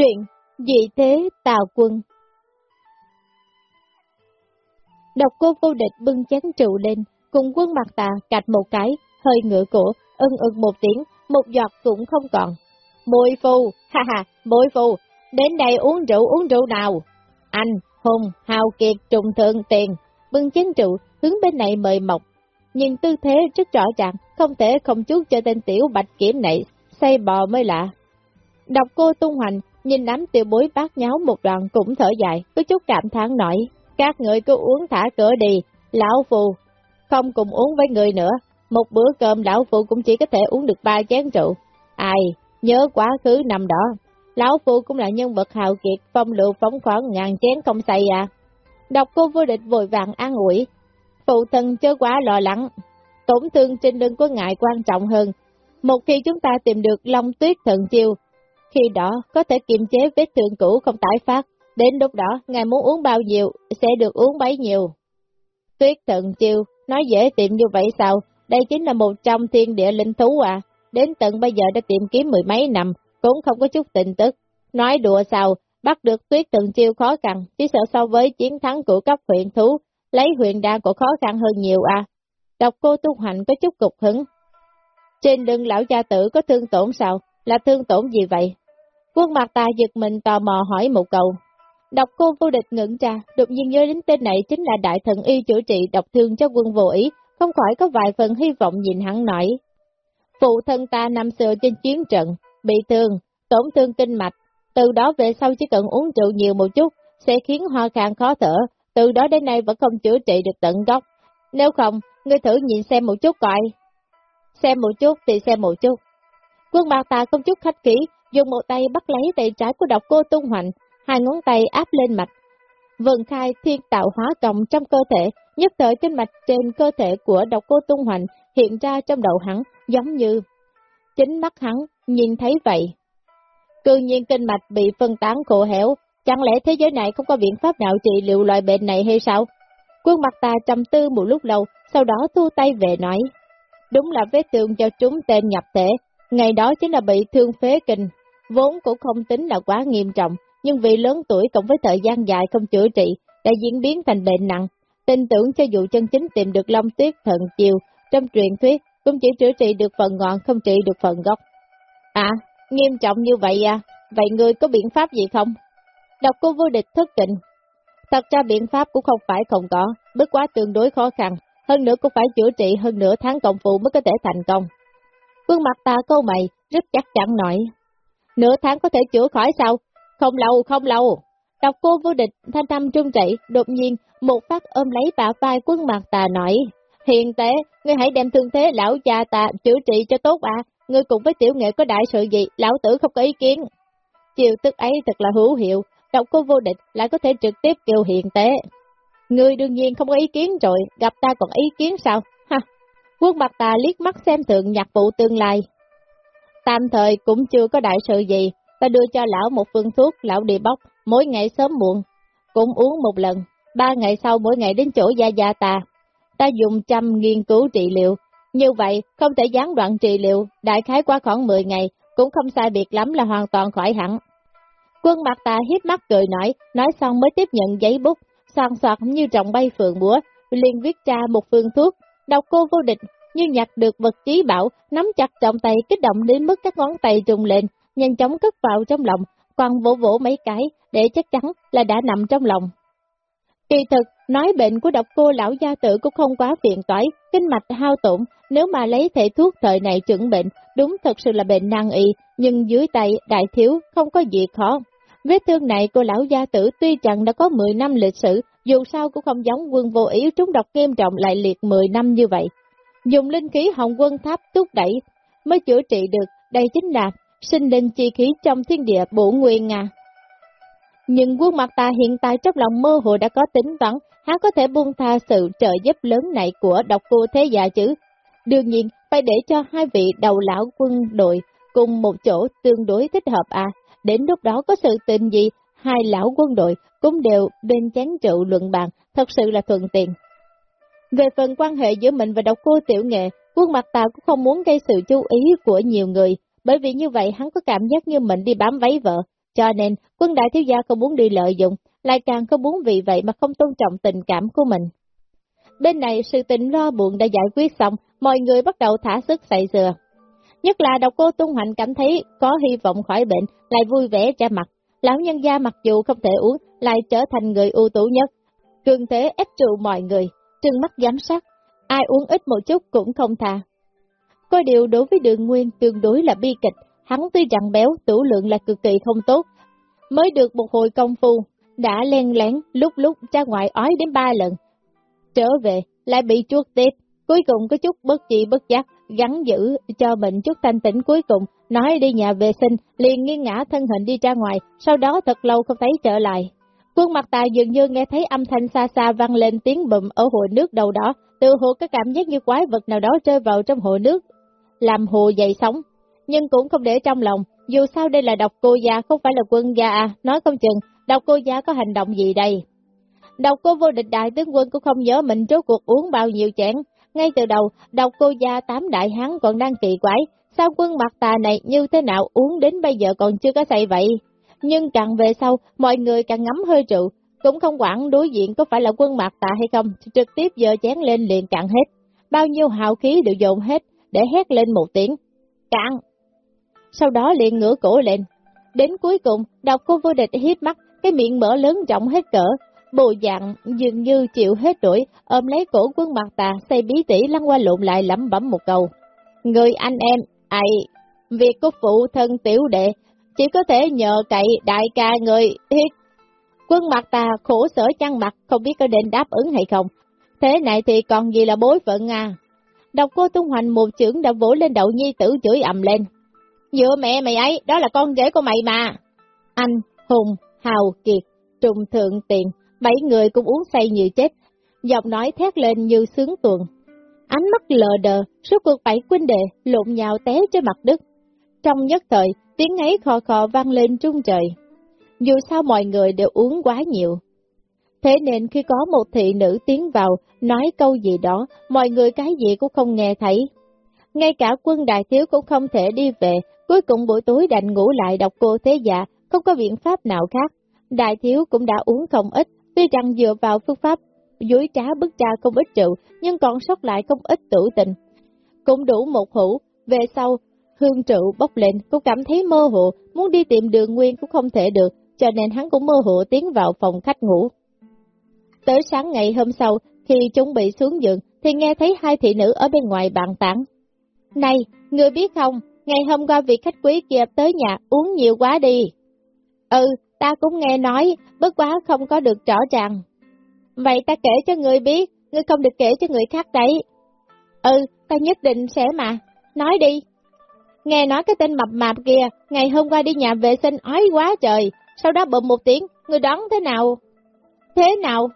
Truyện Dị Thế Tào Quân Độc cô vô địch bưng chén trụ lên, cùng quân mặt tà cạch một cái, hơi ngựa cổ, ưng ưng một tiếng, một giọt cũng không còn. Mùi phù, ha ha, mùi phù, đến đây uống rượu uống rượu nào. Anh, Hùng, Hào Kiệt, Trùng Thượng, Tiền, bưng chén rượu, hướng bên này mời mọc. Nhưng tư thế rất rõ ràng, không thể không chút cho tên tiểu bạch kiểm này, say bò mới lạ. Đọc cô tung hoành, nhìn đám tiểu bối bát nháo một đoạn cũng thở dài, có chút cảm thán nổi. Các người cứ uống thả cửa đi, lão phù, không cùng uống với người nữa. Một bữa cơm lão phù cũng chỉ có thể uống được ba chén rượu. Ai, nhớ quá khứ năm đó. Lão phù cũng là nhân vật hào kiệt, phong lượng phóng khoáng ngàn chén không say à. Đọc cô vô địch vội vàng an ủi. Phụ thân chớ quá lo lắng. Tổn thương trên lưng của ngài quan trọng hơn. Một khi chúng ta tìm được long tuyết thần chiêu, khi đó có thể kiềm chế vết thương cũ không tái phát. Đến lúc đó, ngài muốn uống bao nhiêu, sẽ được uống bấy nhiêu. Tuyết thần chiêu, nói dễ tìm như vậy sao? Đây chính là một trong thiên địa linh thú à. Đến tận bây giờ đã tìm kiếm mười mấy năm, cũng không có chút tin tức. Nói đùa sao, bắt được tuyết thần chiêu khó khăn, chỉ sợ so với chiến thắng của cấp huyện thú, lấy huyện đa của khó khăn hơn nhiều à. Đọc cô tu hành có chút cục hứng. Trên lưng lão gia tử có thương tổn sao? Là thương tổn gì vậy? Quân mặt ta giật mình tò mò hỏi một câu. Đọc cô vô địch ngưỡng ra, đột nhiên nhớ đến tên này chính là đại thần y chữa trị độc thương cho quân vô ý, không khỏi có vài phần hy vọng nhìn hắn nổi. Phụ thân ta năm xưa trên chiến trận, bị thương, tổn thương kinh mạch, từ đó về sau chỉ cần uống rượu nhiều một chút, sẽ khiến hoa khan khó thở, từ đó đến nay vẫn không chữa trị được tận gốc. Nếu không, ngươi thử nhìn xem một chút coi. Xem một chút thì xem một chút. Quân mặt ta không chút khách khí dùng một tay bắt lấy tay trái của độc cô tung hoành, hai ngón tay áp lên mạch. Vận khai thiên tạo hóa cộng trong cơ thể, nhất thời trên mạch trên cơ thể của độc cô tung hoành hiện ra trong đầu hắn, giống như chính mắt hắn nhìn thấy vậy. Cư nhiên kinh mạch bị phân tán khổ hẻo, chẳng lẽ thế giới này không có biện pháp nào trị liệu loại bệnh này hay sao? Quân mặt ta trầm tư một lúc lâu, sau đó thu tay về nói. Đúng là vết thương cho chúng tên nhập thể, ngày đó chính là bị thương phế kinh, vốn cũng không tính là quá nghiêm trọng, nhưng vì lớn tuổi cộng với thời gian dài không chữa trị, đã diễn biến thành bệnh nặng. Tin tưởng cho dù chân chính tìm được long tuyết thần chiều, trong truyền thuyết cũng chỉ chữa trị được phần ngọn không trị được phần gốc. À, nghiêm trọng như vậy à, vậy ngươi có biện pháp gì không? Đọc cô vô địch thất định Thật ra biện pháp cũng không phải không có, bước quá tương đối khó khăn, hơn nữa cũng phải chữa trị hơn nửa tháng cộng phụ mới có thể thành công. Quân mặt ta câu mày, rất chắc chắn nói. Nửa tháng có thể chữa khỏi sao? Không lâu, không lâu. Đọc cô vô địch, thanh tâm trung chạy, đột nhiên, một phát ôm lấy bả vai quân mặt tà nói. Hiện tế, ngươi hãy đem thương thế lão cha ta chữa trị cho tốt à, ngươi cùng với tiểu nghệ có đại sự gì, lão tử không có ý kiến. Chiều tức ấy thật là hữu hiệu, đọc cô vô địch lại có thể trực tiếp kêu hiện tế. Ngươi đương nhiên không có ý kiến rồi, gặp ta còn ý kiến sao? Ha! Quân mặt tà liếc mắt xem thượng nhạc vụ tương lai. Tạm thời cũng chưa có đại sự gì, ta đưa cho lão một phương thuốc, lão đi bóc, mỗi ngày sớm muộn, cũng uống một lần, ba ngày sau mỗi ngày đến chỗ gia gia ta. Ta dùng trăm nghiên cứu trị liệu, như vậy không thể gián đoạn trị liệu, đại khái qua khoảng 10 ngày, cũng không sai biệt lắm là hoàn toàn khỏi hẳn. Quân mặt ta hiếp mắt cười nói, nói xong mới tiếp nhận giấy bút, soàn soạt như trọng bay phượng búa, liền viết ra một phương thuốc, đọc cô vô địch, như nhặt được vật chí bảo, nắm chặt trọng tay kích động đến mức các ngón tay trùng lên, nhanh chóng cất vào trong lòng, còn vỗ vỗ mấy cái, để chắc chắn là đã nằm trong lòng. Kỳ thực, nói bệnh của độc cô lão gia tử cũng không quá phiền toái, kinh mạch hao tổn, nếu mà lấy thể thuốc thời này chuẩn bệnh, đúng thật sự là bệnh nan y, nhưng dưới tay đại thiếu không có gì khó. Vết thương này của lão gia tử tuy rằng đã có 10 năm lịch sử, dù sao cũng không giống quân vô ý trúng độc nghiêm trọng lại liệt 10 năm như vậy. Dùng linh khí hồng quân tháp túc đẩy mới chữa trị được, đây chính là sinh linh chi khí trong thiên địa bổ nguyên Nga. Nhưng quân mặt ta hiện tại trong lòng mơ hồ đã có tính toán, hắn có thể buông tha sự trợ giúp lớn này của độc cô thế gia chứ. Đương nhiên, phải để cho hai vị đầu lão quân đội cùng một chỗ tương đối thích hợp à, đến lúc đó có sự tình gì, hai lão quân đội cũng đều bên chán trụ luận bàn, thật sự là thuận tiện. Về phần quan hệ giữa mình và độc cô tiểu nghệ, quân mặt tàu cũng không muốn gây sự chú ý của nhiều người, bởi vì như vậy hắn có cảm giác như mình đi bám váy vợ, Cho nên, quân đại thiếu gia không muốn đi lợi dụng, lại càng không muốn vì vậy mà không tôn trọng tình cảm của mình. Bên này sự tình lo buồn đã giải quyết xong, mọi người bắt đầu thả sức say dừa. Nhất là độc cô Tung Hoành cảm thấy có hy vọng khỏi bệnh, lại vui vẻ ra mặt. Lão nhân gia mặc dù không thể uống, lại trở thành người ưu tú nhất. Cường thế ép trụ mọi người, trừng mắt giám sát, ai uống ít một chút cũng không thà. Có điều đối với đường nguyên tương đối là bi kịch, hắn tuy rằng béo, tủ lượng là cực kỳ không tốt. Mới được một hồi công phu, đã len lén lúc lúc ra ngoài ói đến ba lần. Trở về, lại bị chuốt tiếp, cuối cùng có chút bất trị bất giác, gắn giữ cho mình chút thanh tĩnh cuối cùng, nói đi nhà vệ sinh, liền nghiêng ngã thân hình đi ra ngoài, sau đó thật lâu không thấy trở lại. Quân mặt tà dường như nghe thấy âm thanh xa xa vang lên tiếng bụm ở hồ nước đầu đó, tự hồ có cảm giác như quái vật nào đó rơi vào trong hồ nước, làm hồ dậy sóng. Nhưng cũng không để trong lòng, dù sao đây là độc cô gia không phải là quân gia à, nói không chừng, độc cô gia có hành động gì đây? Độc cô vô địch đại tướng quân cũng không nhớ mình trước cuộc uống bao nhiêu chén. Ngay từ đầu, độc cô gia tám đại hán còn đang kỳ quái, sao quân mặt tà này như thế nào uống đến bây giờ còn chưa có say vậy? Nhưng càng về sau, mọi người càng ngắm hơi rượu, cũng không quản đối diện có phải là quân mạc tà hay không, trực tiếp giờ chén lên liền cạn hết. Bao nhiêu hào khí đều dồn hết, để hét lên một tiếng. Cạn! Sau đó liền ngửa cổ lên. Đến cuối cùng, đọc cô vô địch hít mắt, cái miệng mở lớn rộng hết cỡ, bộ dạng dường như chịu hết tuổi ôm lấy cổ quân mặt tà, xây bí tỉ lăn qua lộn lại lẩm bẩm một câu. Người anh em, ai, việc của phụ thân tiểu đệ, chỉ có thể nhờ cậy đại ca người hít. Quân mặt tà khổ sở chăn mặt, không biết có nên đáp ứng hay không. Thế này thì còn gì là bối phận à? độc cô tung hoành một chưởng đã vỗ lên đậu nhi tử chửi ầm lên. Dựa mẹ mày ấy, đó là con rể của mày mà. Anh, Hùng, Hào, Kiệt, Trùng Thượng Tiền, bảy người cũng uống say như chết, giọng nói thét lên như sướng tuần. Ánh mắt lờ đờ, số cuộc bảy huynh đệ lộn nhào té trên mặt đất. Trong nhất thời, tiếng ấy khò khò vang lên trung trời. Dù sao mọi người đều uống quá nhiều. Thế nên khi có một thị nữ tiến vào, nói câu gì đó, mọi người cái gì cũng không nghe thấy. Ngay cả quân đại thiếu cũng không thể đi về, cuối cùng buổi tối đành ngủ lại đọc cô thế dạ, không có biện pháp nào khác. Đại thiếu cũng đã uống không ít, tuy rằng dựa vào phương pháp dối trá bức trà không ít rượu, nhưng còn sót lại không ít tử tình. Cũng đủ một hũ, về sau, hương trụ bốc lên, cũng cảm thấy mơ hồ, muốn đi tìm đường nguyên cũng không thể được, cho nên hắn cũng mơ hồ tiến vào phòng khách ngủ. Tới sáng ngày hôm sau, khi chuẩn bị xuống giường, thì nghe thấy hai thị nữ ở bên ngoài bàn tán. Này, người biết không, ngày hôm qua vị khách quý kia tới nhà uống nhiều quá đi. Ừ, ta cũng nghe nói, bất quá không có được rõ ràng. Vậy ta kể cho người biết, ngươi không được kể cho người khác đấy. Ừ, ta nhất định sẽ mà. Nói đi. Nghe nói cái tên mập mạp kia, ngày hôm qua đi nhà vệ sinh ói quá trời, sau đó bụm một tiếng, người đoán thế nào? Thế nào?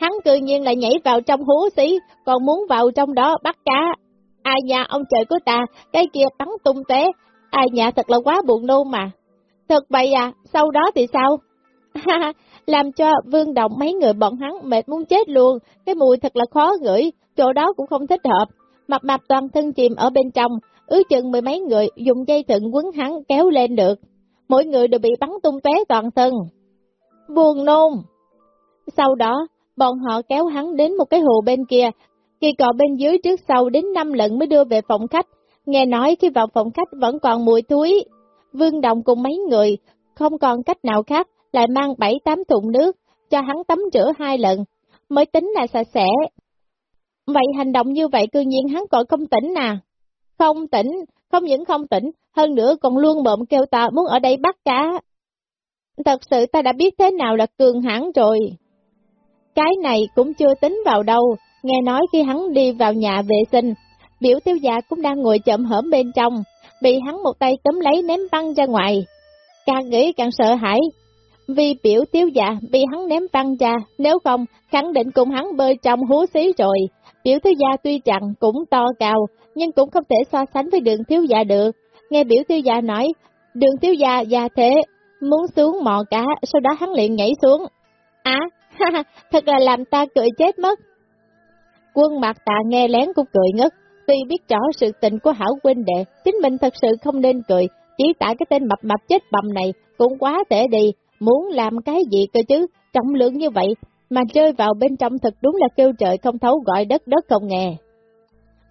Hắn tự nhiên lại nhảy vào trong hố xí, còn muốn vào trong đó bắt cá. Ai nhà ông trời của ta, cái kia bắn tung té, ai nhà thật là quá buồn nôn mà. Thật vậy à, sau đó thì sao? làm cho vương động mấy người bọn hắn mệt muốn chết luôn, cái mùi thật là khó ngửi, chỗ đó cũng không thích hợp. Mập mạp toàn thân chìm ở bên trong, ứ chừng mười mấy người dùng dây thừng quấn hắn kéo lên được. Mỗi người đều bị bắn tung tóe toàn thân. Buồn nôn. Sau đó, bọn họ kéo hắn đến một cái hồ bên kia, kỳ cọ bên dưới trước sau đến năm lần mới đưa về phòng khách. Nghe nói khi vào phòng khách vẫn còn mùi túi. Vương Đồng cùng mấy người, không còn cách nào khác, lại mang bảy tám thùng nước, cho hắn tắm rửa hai lần, mới tính là sạch sẽ. Vậy hành động như vậy cư nhiên hắn còn không tỉnh à? Không tỉnh, không những không tỉnh, hơn nữa còn luôn mộm kêu ta muốn ở đây bắt cá. Thật sự ta đã biết thế nào là cường hãn rồi. Cái này cũng chưa tính vào đâu, nghe nói khi hắn đi vào nhà vệ sinh, biểu tiêu gia cũng đang ngồi chậm hởm bên trong, bị hắn một tay tấm lấy ném văng ra ngoài. Càng nghĩ càng sợ hãi, vì biểu tiêu già bị hắn ném văng ra, nếu không, khẳng định cùng hắn bơi trong hú xí rồi. Biểu thiếu gia tuy rằng cũng to cao, nhưng cũng không thể so sánh với đường thiếu gia được. Nghe biểu thiếu gia nói, đường thiếu gia già thế, muốn xuống mò cá, sau đó hắn liền nhảy xuống. À, thật là làm ta cười chết mất. Quân mặt tạ nghe lén cũng cười ngất, tuy biết rõ sự tình của hảo huynh đệ, chính mình thật sự không nên cười, chỉ tại cái tên mập mập chết bầm này, cũng quá tệ đi, muốn làm cái gì cơ chứ, trọng lượng như vậy, mà rơi vào bên trong thật đúng là kêu trời không thấu gọi đất đất không nghe.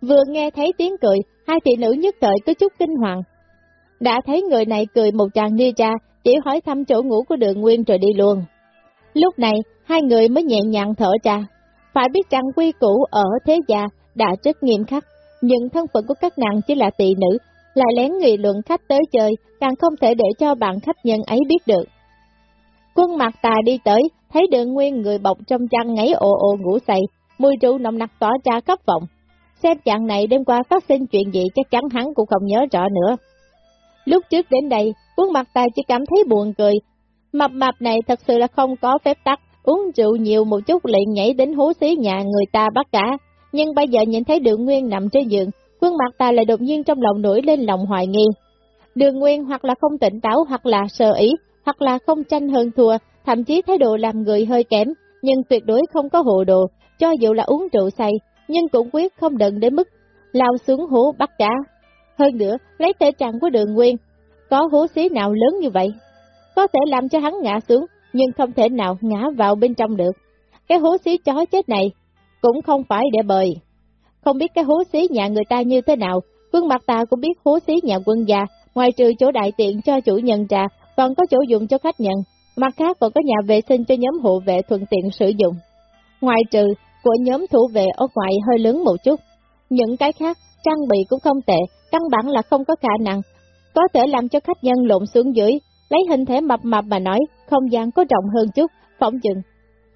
Vừa nghe thấy tiếng cười, hai thị nữ nhất thời có chút kinh hoàng. Đã thấy người này cười một chàng đi ra, chỉ hỏi thăm chỗ ngủ của đường nguyên rồi đi luôn. Lúc này, hai người mới nhẹ nhàng thở ra. Phải biết rằng quy củ ở thế gia đã rất nghiêm khắc, nhưng thân phận của các nàng chỉ là tỳ nữ, lại lén nghị luận khách tới chơi, càng không thể để cho bạn khách nhân ấy biết được. Quân mặt tà đi tới, thấy đường nguyên người bọc trong chăn ngáy ồ ồ ngủ say, mùi rượu nồng nặc tỏa ra khắp vọng. Xem chàng này đêm qua phát sinh chuyện gì chắc chắn hắn cũng không nhớ rõ nữa. Lúc trước đến đây, khuôn mặt ta chỉ cảm thấy buồn cười. Mập mập này thật sự là không có phép tắc, uống rượu nhiều một chút liền nhảy đến hú xí nhà người ta bắt cả. Nhưng bây giờ nhìn thấy đường nguyên nằm trên giường, khuôn mặt ta lại đột nhiên trong lòng nổi lên lòng hoài nghi. Đường nguyên hoặc là không tỉnh táo hoặc là sơ ý, hoặc là không tranh hơn thua, thậm chí thái độ làm người hơi kém, nhưng tuyệt đối không có hồ đồ, cho dù là uống rượu say, nhưng cũng quyết không đận đến mức lao xuống hố bắt cá. Hơn nữa, lấy thể trạng của đường nguyên, có hố xí nào lớn như vậy? Có thể làm cho hắn ngã xuống, nhưng không thể nào ngã vào bên trong được. Cái hố xí chó chết này cũng không phải để bời. Không biết cái hố xí nhà người ta như thế nào, quân mặt ta cũng biết hố xí nhà quân già, ngoài trừ chỗ đại tiện cho chủ nhân trà, còn có chỗ dùng cho khách nhận, mặt khác còn có nhà vệ sinh cho nhóm hộ vệ thuận tiện sử dụng. Ngoài trừ của nhóm thủ vệ ở ngoài hơi lớn một chút, những cái khác trang bị cũng không tệ, căn bản là không có khả năng, có thể làm cho khách nhân lộn xuống dưới, lấy hình thể mập mập mà nói, không gian có rộng hơn chút, phỏng chừng.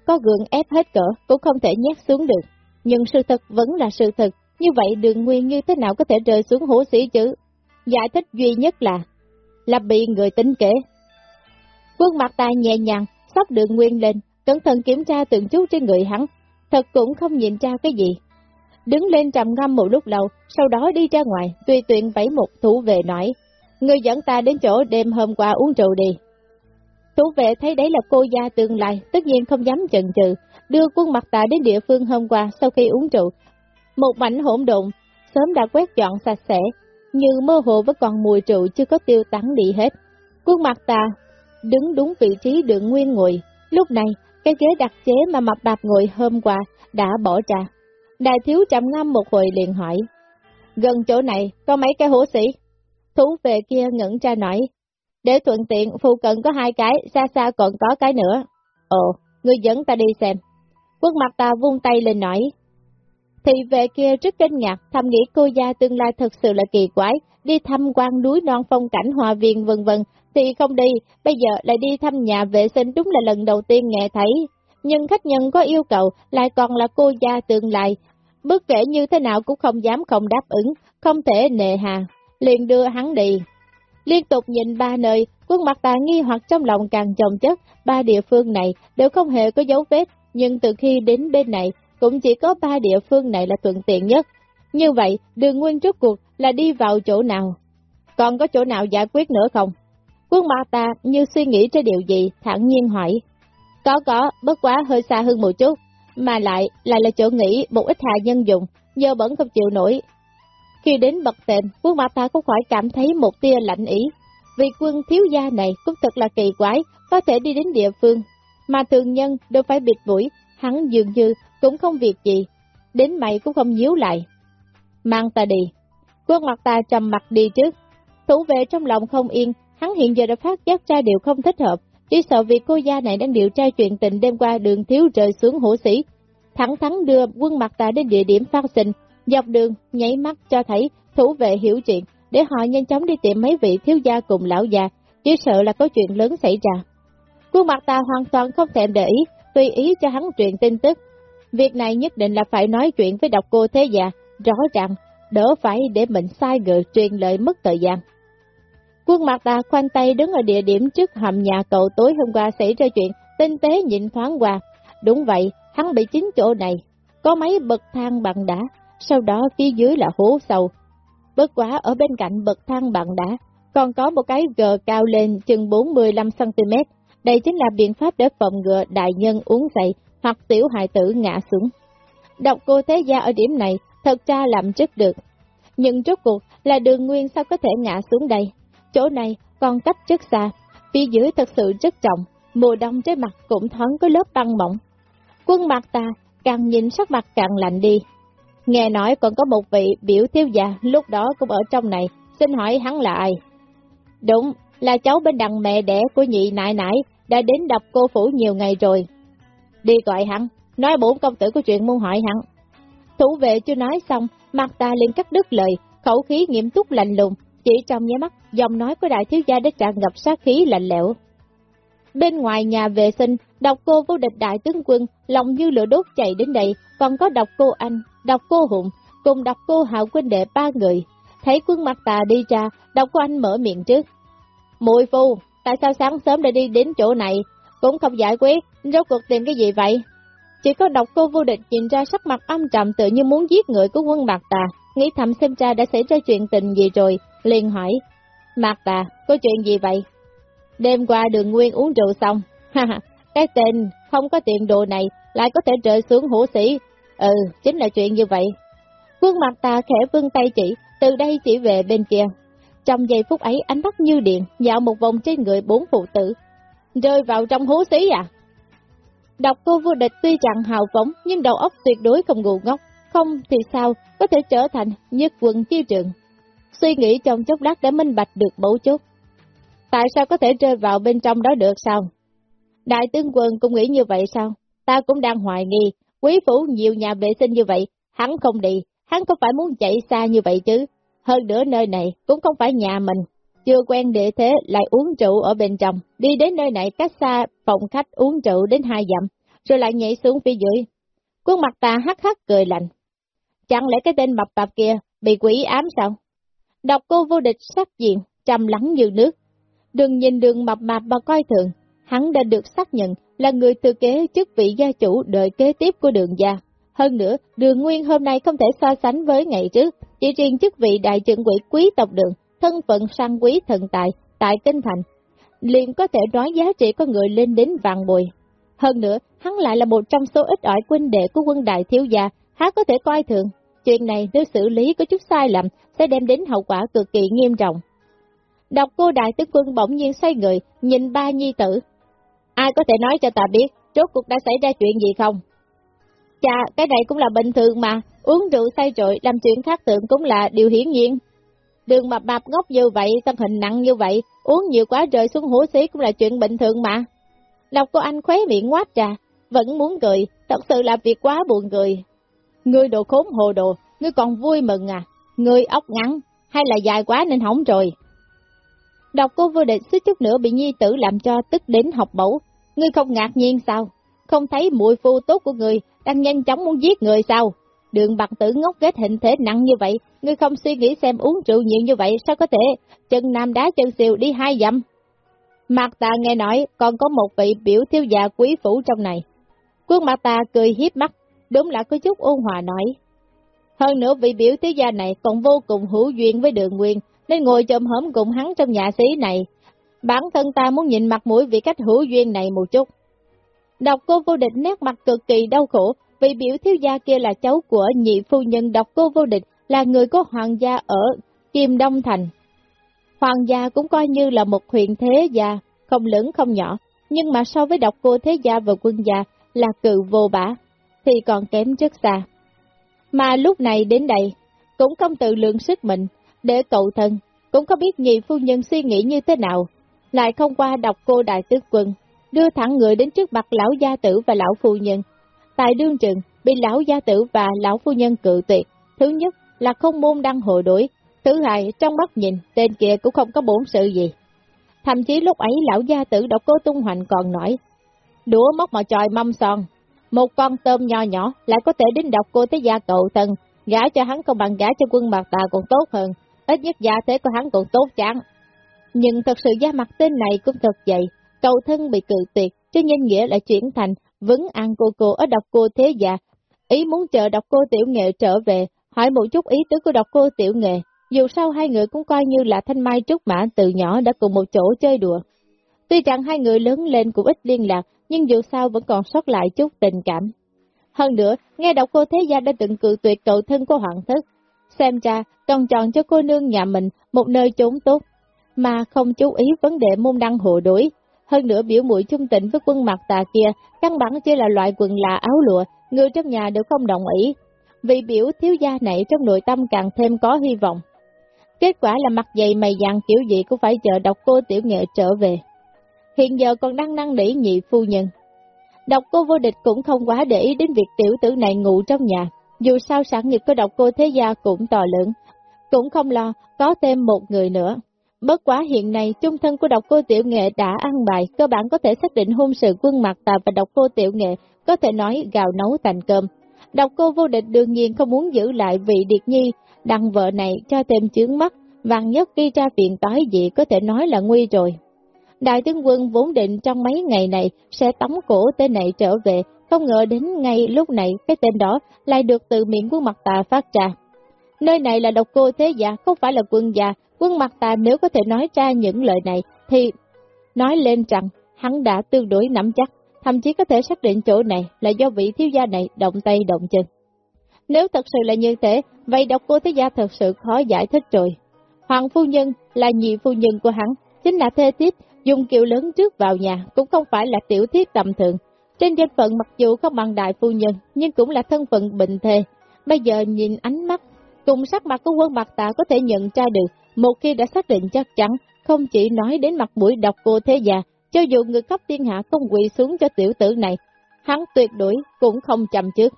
Có gượng ép hết cỡ, cũng không thể nhét xuống được. Nhưng sự thật vẫn là sự thật, như vậy đường nguyên như thế nào có thể rơi xuống hố sĩ chứ? Giải thích duy nhất là, là bị người tính kế. Quân mặt ta nhẹ nhàng, sóc đường nguyên lên, cẩn thận kiểm tra từng chút trên người hắn, thật cũng không nhìn ra cái gì. Đứng lên trầm ngâm một lúc lâu, sau đó đi ra ngoài, tùy tiện vẫy một thủ về nói, người dẫn ta đến chỗ đêm hôm qua uống rượu đi. Thủ vệ thấy đấy là cô gia tương lai, tất nhiên không dám chần chừ, đưa quân mặt tạ đến địa phương hôm qua sau khi uống rượu. Một mảnh hỗn độn, sớm đã quét dọn sạch sẽ, như mơ hồ vẫn còn mùi rượu chưa có tiêu tán đi hết. Quân mặt ta đứng đúng vị trí đường nguyên ngồi, lúc này cái ghế đặc chế mà mập bạp ngồi hôm qua đã bỏ ra. Đại thiếu trầm ngâm một hồi liền hỏi, gần chỗ này có mấy cái hổ sĩ? Thú về kia ngẩn ra nói, để thuận tiện phụ cận có hai cái, xa xa còn có cái nữa. Ồ, người dẫn ta đi xem. Quốc mặt ta vung tay lên nói, thì về kia rất kinh ngạc, thầm nghĩ cô gia tương lai thật sự là kỳ quái, đi thăm quan núi non phong cảnh hòa viên vân vân thì không đi, bây giờ lại đi thăm nhà vệ sinh đúng là lần đầu tiên nghe thấy. Nhưng khách nhân có yêu cầu lại còn là cô gia tương lai, bất kể như thế nào cũng không dám không đáp ứng, không thể nề hà, liền đưa hắn đi. Liên tục nhìn ba nơi, quân mặt tà nghi hoặc trong lòng càng chồng chất, ba địa phương này đều không hề có dấu vết, nhưng từ khi đến bên này, cũng chỉ có ba địa phương này là thuận tiện nhất. Như vậy, đường nguyên trước cuộc là đi vào chỗ nào? Còn có chỗ nào giải quyết nữa không? Quân ma ta như suy nghĩ trên điều gì, thẳng nhiên hỏi. Có có, bất quá hơi xa hơn một chút, mà lại lại là chỗ nghỉ một ít hạ nhân dùng, giờ vẫn không chịu nổi. Khi đến bậc tên, quân ma ta cũng khỏi cảm thấy một tia lạnh ý, vì quân thiếu gia này cũng thật là kỳ quái, có thể đi đến địa phương, mà thường nhân đều phải bịt mũi, hắn dường như cũng không việc gì, đến mày cũng không nhíu lại. Mang ta đi. Quân mặt ta trầm mặt đi trước, thủ vệ trong lòng không yên, hắn hiện giờ đã phát giác ra điều không thích hợp, chỉ sợ vì cô gia này đang điều tra chuyện tình đêm qua đường thiếu rơi xuống hổ sĩ. Thẳng thắn đưa quân mặt ta đến địa điểm phát sinh, dọc đường, nháy mắt cho thấy thủ vệ hiểu chuyện, để họ nhanh chóng đi tìm mấy vị thiếu gia cùng lão già, chỉ sợ là có chuyện lớn xảy ra. Quân mặt ta hoàn toàn không thèm để ý, tùy ý cho hắn truyền tin tức. Việc này nhất định là phải nói chuyện với độc cô thế già, rõ ràng, đỡ phải để mình sai người truyền lời mất thời gian. Quân mặt ta khoanh tay đứng ở địa điểm trước hầm nhà cậu tối hôm qua xảy ra chuyện, tinh tế nhịn thoáng qua. Đúng vậy, hắn bị chính chỗ này, có mấy bậc thang bằng đá, sau đó phía dưới là hố sâu. Bất quá ở bên cạnh bậc thang bằng đá, còn có một cái gờ cao lên chừng 45cm. Đây chính là biện pháp để phòng ngừa đại nhân uống dậy hoặc tiểu hại tử ngã xuống. Độc cô thế gia ở điểm này thật ra làm rất được. Nhưng rốt cuộc là đường nguyên sao có thể ngã xuống đây? chỗ này còn cách rất xa, phía dưới thật sự rất trọng, mùa đông trên mặt cũng thoáng có lớp băng mỏng. Quân mặt ta càng nhìn sắc mặt càng lạnh đi. Nghe nói còn có một vị biểu thiếu gia lúc đó cũng ở trong này, xin hỏi hắn là ai? Đúng, là cháu bên đằng mẹ đẻ của nhị nại nại, đã đến đọc cô phủ nhiều ngày rồi. Đi gọi hắn, nói bổn công tử có chuyện muốn hỏi hắn. Thủ vệ chưa nói xong, mặt ta liền cắt đứt lời, khẩu khí nghiêm túc lạnh lùng, chỉ trong nháy mắt, giọng nói của đại thiếu gia đã tràn ngập sát khí lạnh lẽo. Bên ngoài nhà vệ sinh, độc cô vô địch đại tướng quân, lòng như lửa đốt chạy đến đây, còn có độc cô anh, độc cô hùng, cùng độc cô hạo quân đệ ba người. Thấy quân mặt tà đi ra, độc cô anh mở miệng trước. Mùi phu, tại sao sáng sớm đã đi đến chỗ này, cũng không giải quyết, rốt cuộc tìm cái gì vậy? Chỉ có độc cô vô địch nhìn ra sắc mặt âm trầm tự như muốn giết người của quân Mạc tà, nghĩ thầm xem ra đã xảy ra chuyện tình gì rồi, liền hỏi. Mạc tà, có chuyện gì vậy? Đêm qua đường nguyên uống rượu xong, ha ha, cái tên không có tiền đồ này lại có thể rơi xuống hổ sĩ. Ừ, chính là chuyện như vậy. Quân Mạc tà khẽ vươn tay chỉ, từ đây chỉ về bên kia. Trong giây phút ấy ánh mắt như điện, dạo một vòng trên người bốn phụ tử. Rơi vào trong hố xí à? Đọc cô vô địch tuy chẳng hào phóng, nhưng đầu óc tuyệt đối không ngu ngốc. Không thì sao có thể trở thành nhất quân chi trường. Suy nghĩ trong chốc lát đã minh bạch được mấu chốt. Tại sao có thể rơi vào bên trong đó được sao? Đại tướng quân cũng nghĩ như vậy sao? Ta cũng đang hoài nghi, quý phủ nhiều nhà vệ sinh như vậy, hắn không đi, hắn có phải muốn chạy xa như vậy chứ? Hơn nữa nơi này cũng không phải nhà mình, chưa quen địa thế lại uống rượu ở bên trong, đi đến nơi này cách xa phòng khách uống rượu đến hai dặm, rồi lại nhảy xuống phía dưới. Quân mặt ta hắc hắc cười lạnh. Chẳng lẽ cái tên mập mạp kia bị quỷ ám sao? Đọc cô vô địch sắc diện, trầm lắng như nước. Đừng nhìn đường mập mạp mà coi thường, hắn đã được xác nhận là người thừa kế chức vị gia chủ đời kế tiếp của đường gia. Hơn nữa, đường nguyên hôm nay không thể so sánh với ngày trước, chỉ riêng chức vị đại trưởng quỹ quý tộc đường, thân phận sang quý thần tài, tại kinh thành, liền có thể nói giá trị con người lên đến vàng bồi. Hơn nữa, hắn lại là một trong số ít ỏi quân đệ của quân đại thiếu gia, há có thể coi thường. Chuyện này nếu xử lý có chút sai lầm, sẽ đem đến hậu quả cực kỳ nghiêm trọng. Đọc cô đại tướng quân bỗng nhiên xoay người, nhìn ba nhi tử. Ai có thể nói cho ta biết, rốt cuộc đã xảy ra chuyện gì không? Chà, cái này cũng là bình thường mà, uống rượu say trội làm chuyện khác tượng cũng là điều hiển nhiên. Đường mập mạp ngốc như vậy, thân hình nặng như vậy, uống nhiều quá rơi xuống hố xí cũng là chuyện bình thường mà. Lộc cô anh khóe miệng ngoát ra, vẫn muốn cười, thật sự là việc quá buồn cười. Ngươi đồ khốn hồ đồ, ngươi còn vui mừng à, ngươi ốc ngắn, hay là dài quá nên hỏng rồi. Đọc cô vô địch suýt chút nữa bị nhi tử làm cho tức đến học mẫu, ngươi không ngạc nhiên sao? Không thấy mùi phu tốt của người đang nhanh chóng muốn giết người sao? Đường bạc tử ngốc ghét hình thế nặng như vậy, ngươi không suy nghĩ xem uống rượu nhiều như vậy sao có thể chân nam đá chân siêu đi hai dặm. Mạc ta nghe nói còn có một vị biểu thiếu gia quý phủ trong này. Quân Mạc ta cười hiếp mắt, đúng là có chút ôn hòa nói. Hơn nữa vị biểu thiếu gia này còn vô cùng hữu duyên với đường nguyên, nên ngồi chồm hổm cùng hắn trong nhà xí này. Bản thân ta muốn nhìn mặt mũi vị cách hữu duyên này một chút. Đọc cô vô địch nét mặt cực kỳ đau khổ, vì biểu thiếu gia kia là cháu của nhị phu nhân độc cô vô địch, là người có hoàng gia ở Kim Đông Thành. Hoàng gia cũng coi như là một huyện thế gia, không lớn không nhỏ, nhưng mà so với độc cô thế gia và quân gia là cự vô bả, thì còn kém rất xa. Mà lúc này đến đây, cũng không tự lượng sức mình, để cậu thân, cũng không biết nhị phu nhân suy nghĩ như thế nào, lại không qua đọc cô đại tước quân, đưa thẳng người đến trước mặt lão gia tử và lão phu nhân. Tại đương trường, bị lão gia tử và lão phu nhân cự tuyệt. Thứ nhất là không môn đăng hội đuổi, thứ hai trong mắt nhìn, tên kia cũng không có bổn sự gì. Thậm chí lúc ấy lão gia tử độc cô tung hoành còn nói, đũa móc mà tròi mâm son, một con tôm nho nhỏ lại có thể đến độc cô tới gia cậu thân, gã cho hắn không bằng gã cho quân mặt tà còn tốt hơn, ít nhất gia thế của hắn còn tốt chẳng. Nhưng thật sự gia mặt tên này cũng thật vậy, cậu thân bị cự tuyệt, cho nhân nghĩa lại chuyển thành vấn an cô cô ở đọc cô thế gia, ý muốn chờ đọc cô tiểu nghệ trở về, hỏi một chút ý tứ của đọc cô tiểu nghệ, dù sao hai người cũng coi như là thanh mai trúc mã từ nhỏ đã cùng một chỗ chơi đùa. Tuy rằng hai người lớn lên cũng ít liên lạc, nhưng dù sao vẫn còn sót lại chút tình cảm. Hơn nữa, nghe đọc cô thế gia đã từng cự tuyệt cậu thân của hoàng thất, xem ra còn chọn cho cô nương nhà mình một nơi trốn tốt. mà không chú ý vấn đề môn đăng hộ đuổi. Hơn nữa biểu mũi trung tịnh với quân mặt tà kia, căn bản chỉ là loại quần là áo lụa, người trong nhà đều không đồng ý. Vì biểu thiếu gia này trong nội tâm càng thêm có hy vọng. Kết quả là mặt dày mày dặn kiểu gì cũng phải chờ độc cô tiểu nghệ trở về. Hiện giờ còn đang năn nỉ nhị phu nhân. Độc cô vô địch cũng không quá để ý đến việc tiểu tử này ngủ trong nhà. Dù sao sản nghiệp của độc cô thế gia cũng to lớn, cũng không lo có thêm một người nữa. Bất quá hiện nay, chung thân của độc cô tiểu nghệ đã ăn bài, cơ bản có thể xác định hôn sự quân mặt tà và độc cô tiểu nghệ, có thể nói gào nấu thành cơm. Độc cô vô địch đương nhiên không muốn giữ lại vị điệt nhi, đăng vợ này cho thêm chướng mắt, vàng nhất khi ra viện tối gì có thể nói là nguy rồi. Đại tướng quân vốn định trong mấy ngày này sẽ tống cổ tên này trở về, không ngờ đến ngay lúc này cái tên đó lại được từ miệng quân mặt tà phát ra. Nơi này là độc cô thế giả, không phải là quân già quân mặt ta nếu có thể nói ra những lời này thì nói lên rằng hắn đã tương đối nắm chắc, thậm chí có thể xác định chỗ này là do vị thiếu gia này động tay động chân. Nếu thật sự là như thế, vậy độc cô thế gia thật sự khó giải thích rồi. Hoàng phu nhân là nhị phu nhân của hắn, chính là thê thiếp, dùng kiệu lớn trước vào nhà, cũng không phải là tiểu thiếp tầm thường. Trên danh phận mặc dù không bằng đại phu nhân, nhưng cũng là thân phận bình thề Bây giờ nhìn ánh mắt, cùng sắc mặt của quân mặt tạ có thể nhận ra được, một khi đã xác định chắc chắn, không chỉ nói đến mặt mũi độc cô thế già, cho dù người khắp thiên hạ không quỳ xuống cho tiểu tử này, hắn tuyệt đối cũng không chậm trước.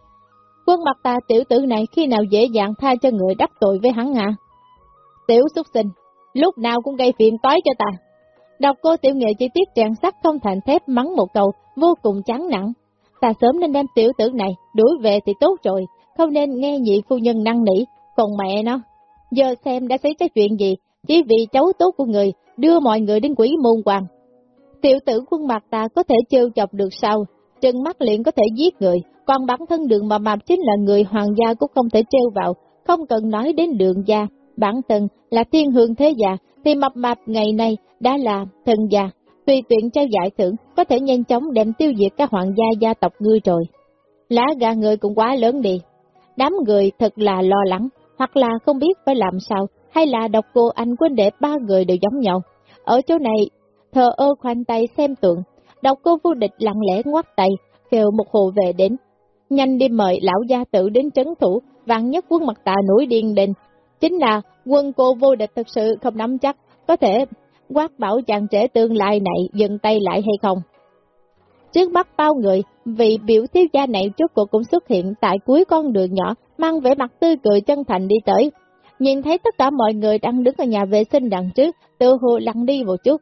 Quân mặt tà tiểu tử này khi nào dễ dàng tha cho người đắc tội với hắn à? Tiểu xuất sinh, lúc nào cũng gây phiền toái cho ta. Đọc cô tiểu nghệ chi tiết tràn sắc không thành thép mắng một câu, vô cùng chán nặng. Ta sớm nên đem tiểu tử này, đuổi về thì tốt rồi, không nên nghe nhị phu nhân năng nỉ, còn mẹ nó. Giờ xem đã xảy ra chuyện gì, chỉ vì cháu tốt của người, đưa mọi người đến quỷ môn hoàng. Tiểu tử quân mặt ta có thể trêu chọc được sao, trừng mắt liền có thể giết người, còn bản thân đường mà mạp chính là người hoàng gia cũng không thể trêu vào, không cần nói đến đường gia, bản thân là thiên hương thế già, thì mập mạp ngày nay đã là thần già, tùy tiện trao giải thưởng, có thể nhanh chóng đem tiêu diệt các hoàng gia gia tộc ngươi rồi. Lá gà người cũng quá lớn đi, đám người thật là lo lắng, hoặc là không biết phải làm sao, hay là độc cô anh quên để ba người đều giống nhau. Ở chỗ này, thờ ơ khoanh tay xem tượng, độc cô vô địch lặng lẽ ngoắt tay, kêu một hồ về đến. Nhanh đi mời lão gia tử đến trấn thủ, vạn nhất quân mặt tà nổi điên đình. Chính là quân cô vô địch thực sự không nắm chắc, có thể quát bảo chàng trẻ tương lai này dừng tay lại hay không. Trước mắt bao người, vị biểu thiếu gia này trước cuộc cũng xuất hiện tại cuối con đường nhỏ, mang vẻ mặt tươi cười chân thành đi tới. Nhìn thấy tất cả mọi người đang đứng ở nhà vệ sinh đằng trước, tự hồ lặng đi một chút.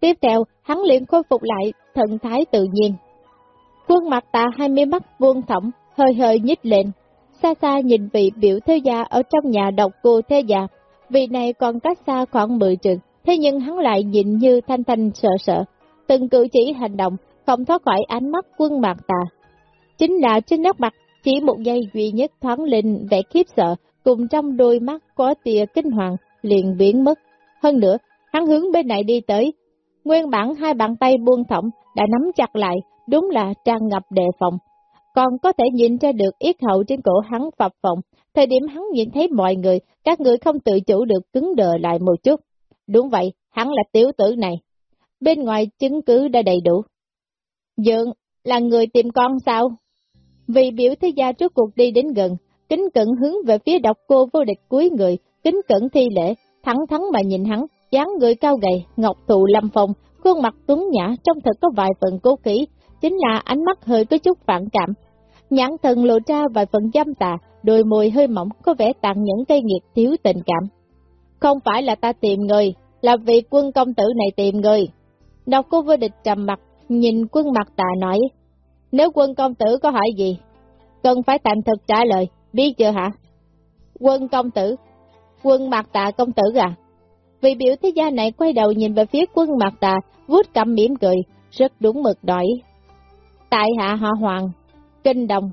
Tiếp theo, hắn liền khôi phục lại thần thái tự nhiên. Khuôn mặt tà hai mươi mắt vuông thỏng, hơi hơi nhích lên. Xa xa nhìn vị biểu thiếu gia ở trong nhà độc cô thế gia. Vị này còn cách xa khoảng 10 trường, thế nhưng hắn lại nhìn như thanh thanh sợ sợ. Từng cử chỉ hành động, không thoát khỏi ánh mắt quân mạc tà. Chính là trên nét mặt, chỉ một giây duy nhất thoáng lên vẻ khiếp sợ, cùng trong đôi mắt có tia kinh hoàng, liền biến mất. Hơn nữa, hắn hướng bên này đi tới. Nguyên bản hai bàn tay buông thõng đã nắm chặt lại, đúng là tràn ngập đề phòng. Còn có thể nhìn ra được yết hậu trên cổ hắn phập phòng, thời điểm hắn nhìn thấy mọi người, các người không tự chủ được cứng đờ lại một chút. Đúng vậy, hắn là tiểu tử này. Bên ngoài chứng cứ đã đầy đủ. Dượng, là người tìm con sao? Vì biểu thế gia trước cuộc đi đến gần, kính cẩn hướng về phía độc cô vô địch cuối người, kính cẩn thi lễ, thẳng thắn mà nhìn hắn, dáng người cao gầy, ngọc thụ lâm phong, khuôn mặt tuấn nhã trong thật có vài phần cố kỹ, chính là ánh mắt hơi có chút phản cảm. Nhãn thần lộ ra vài phần dâm tà, đôi môi hơi mỏng có vẻ tàn những cây nghiệt thiếu tình cảm. Không phải là ta tìm người, là vì quân công tử này tìm người. Độc cô vô địch trầm mặt, nhìn quân mặt tà nói, nếu quân công tử có hỏi gì, cần phải thành thực trả lời, biết chưa hả? Quân công tử, quân mặt tà công tử à? Vị biểu thế gia này quay đầu nhìn về phía quân mặt tà, vuốt cầm mỉm cười, rất đúng mực đổi. Tại hạ họ Hoàng, Kinh Đồng,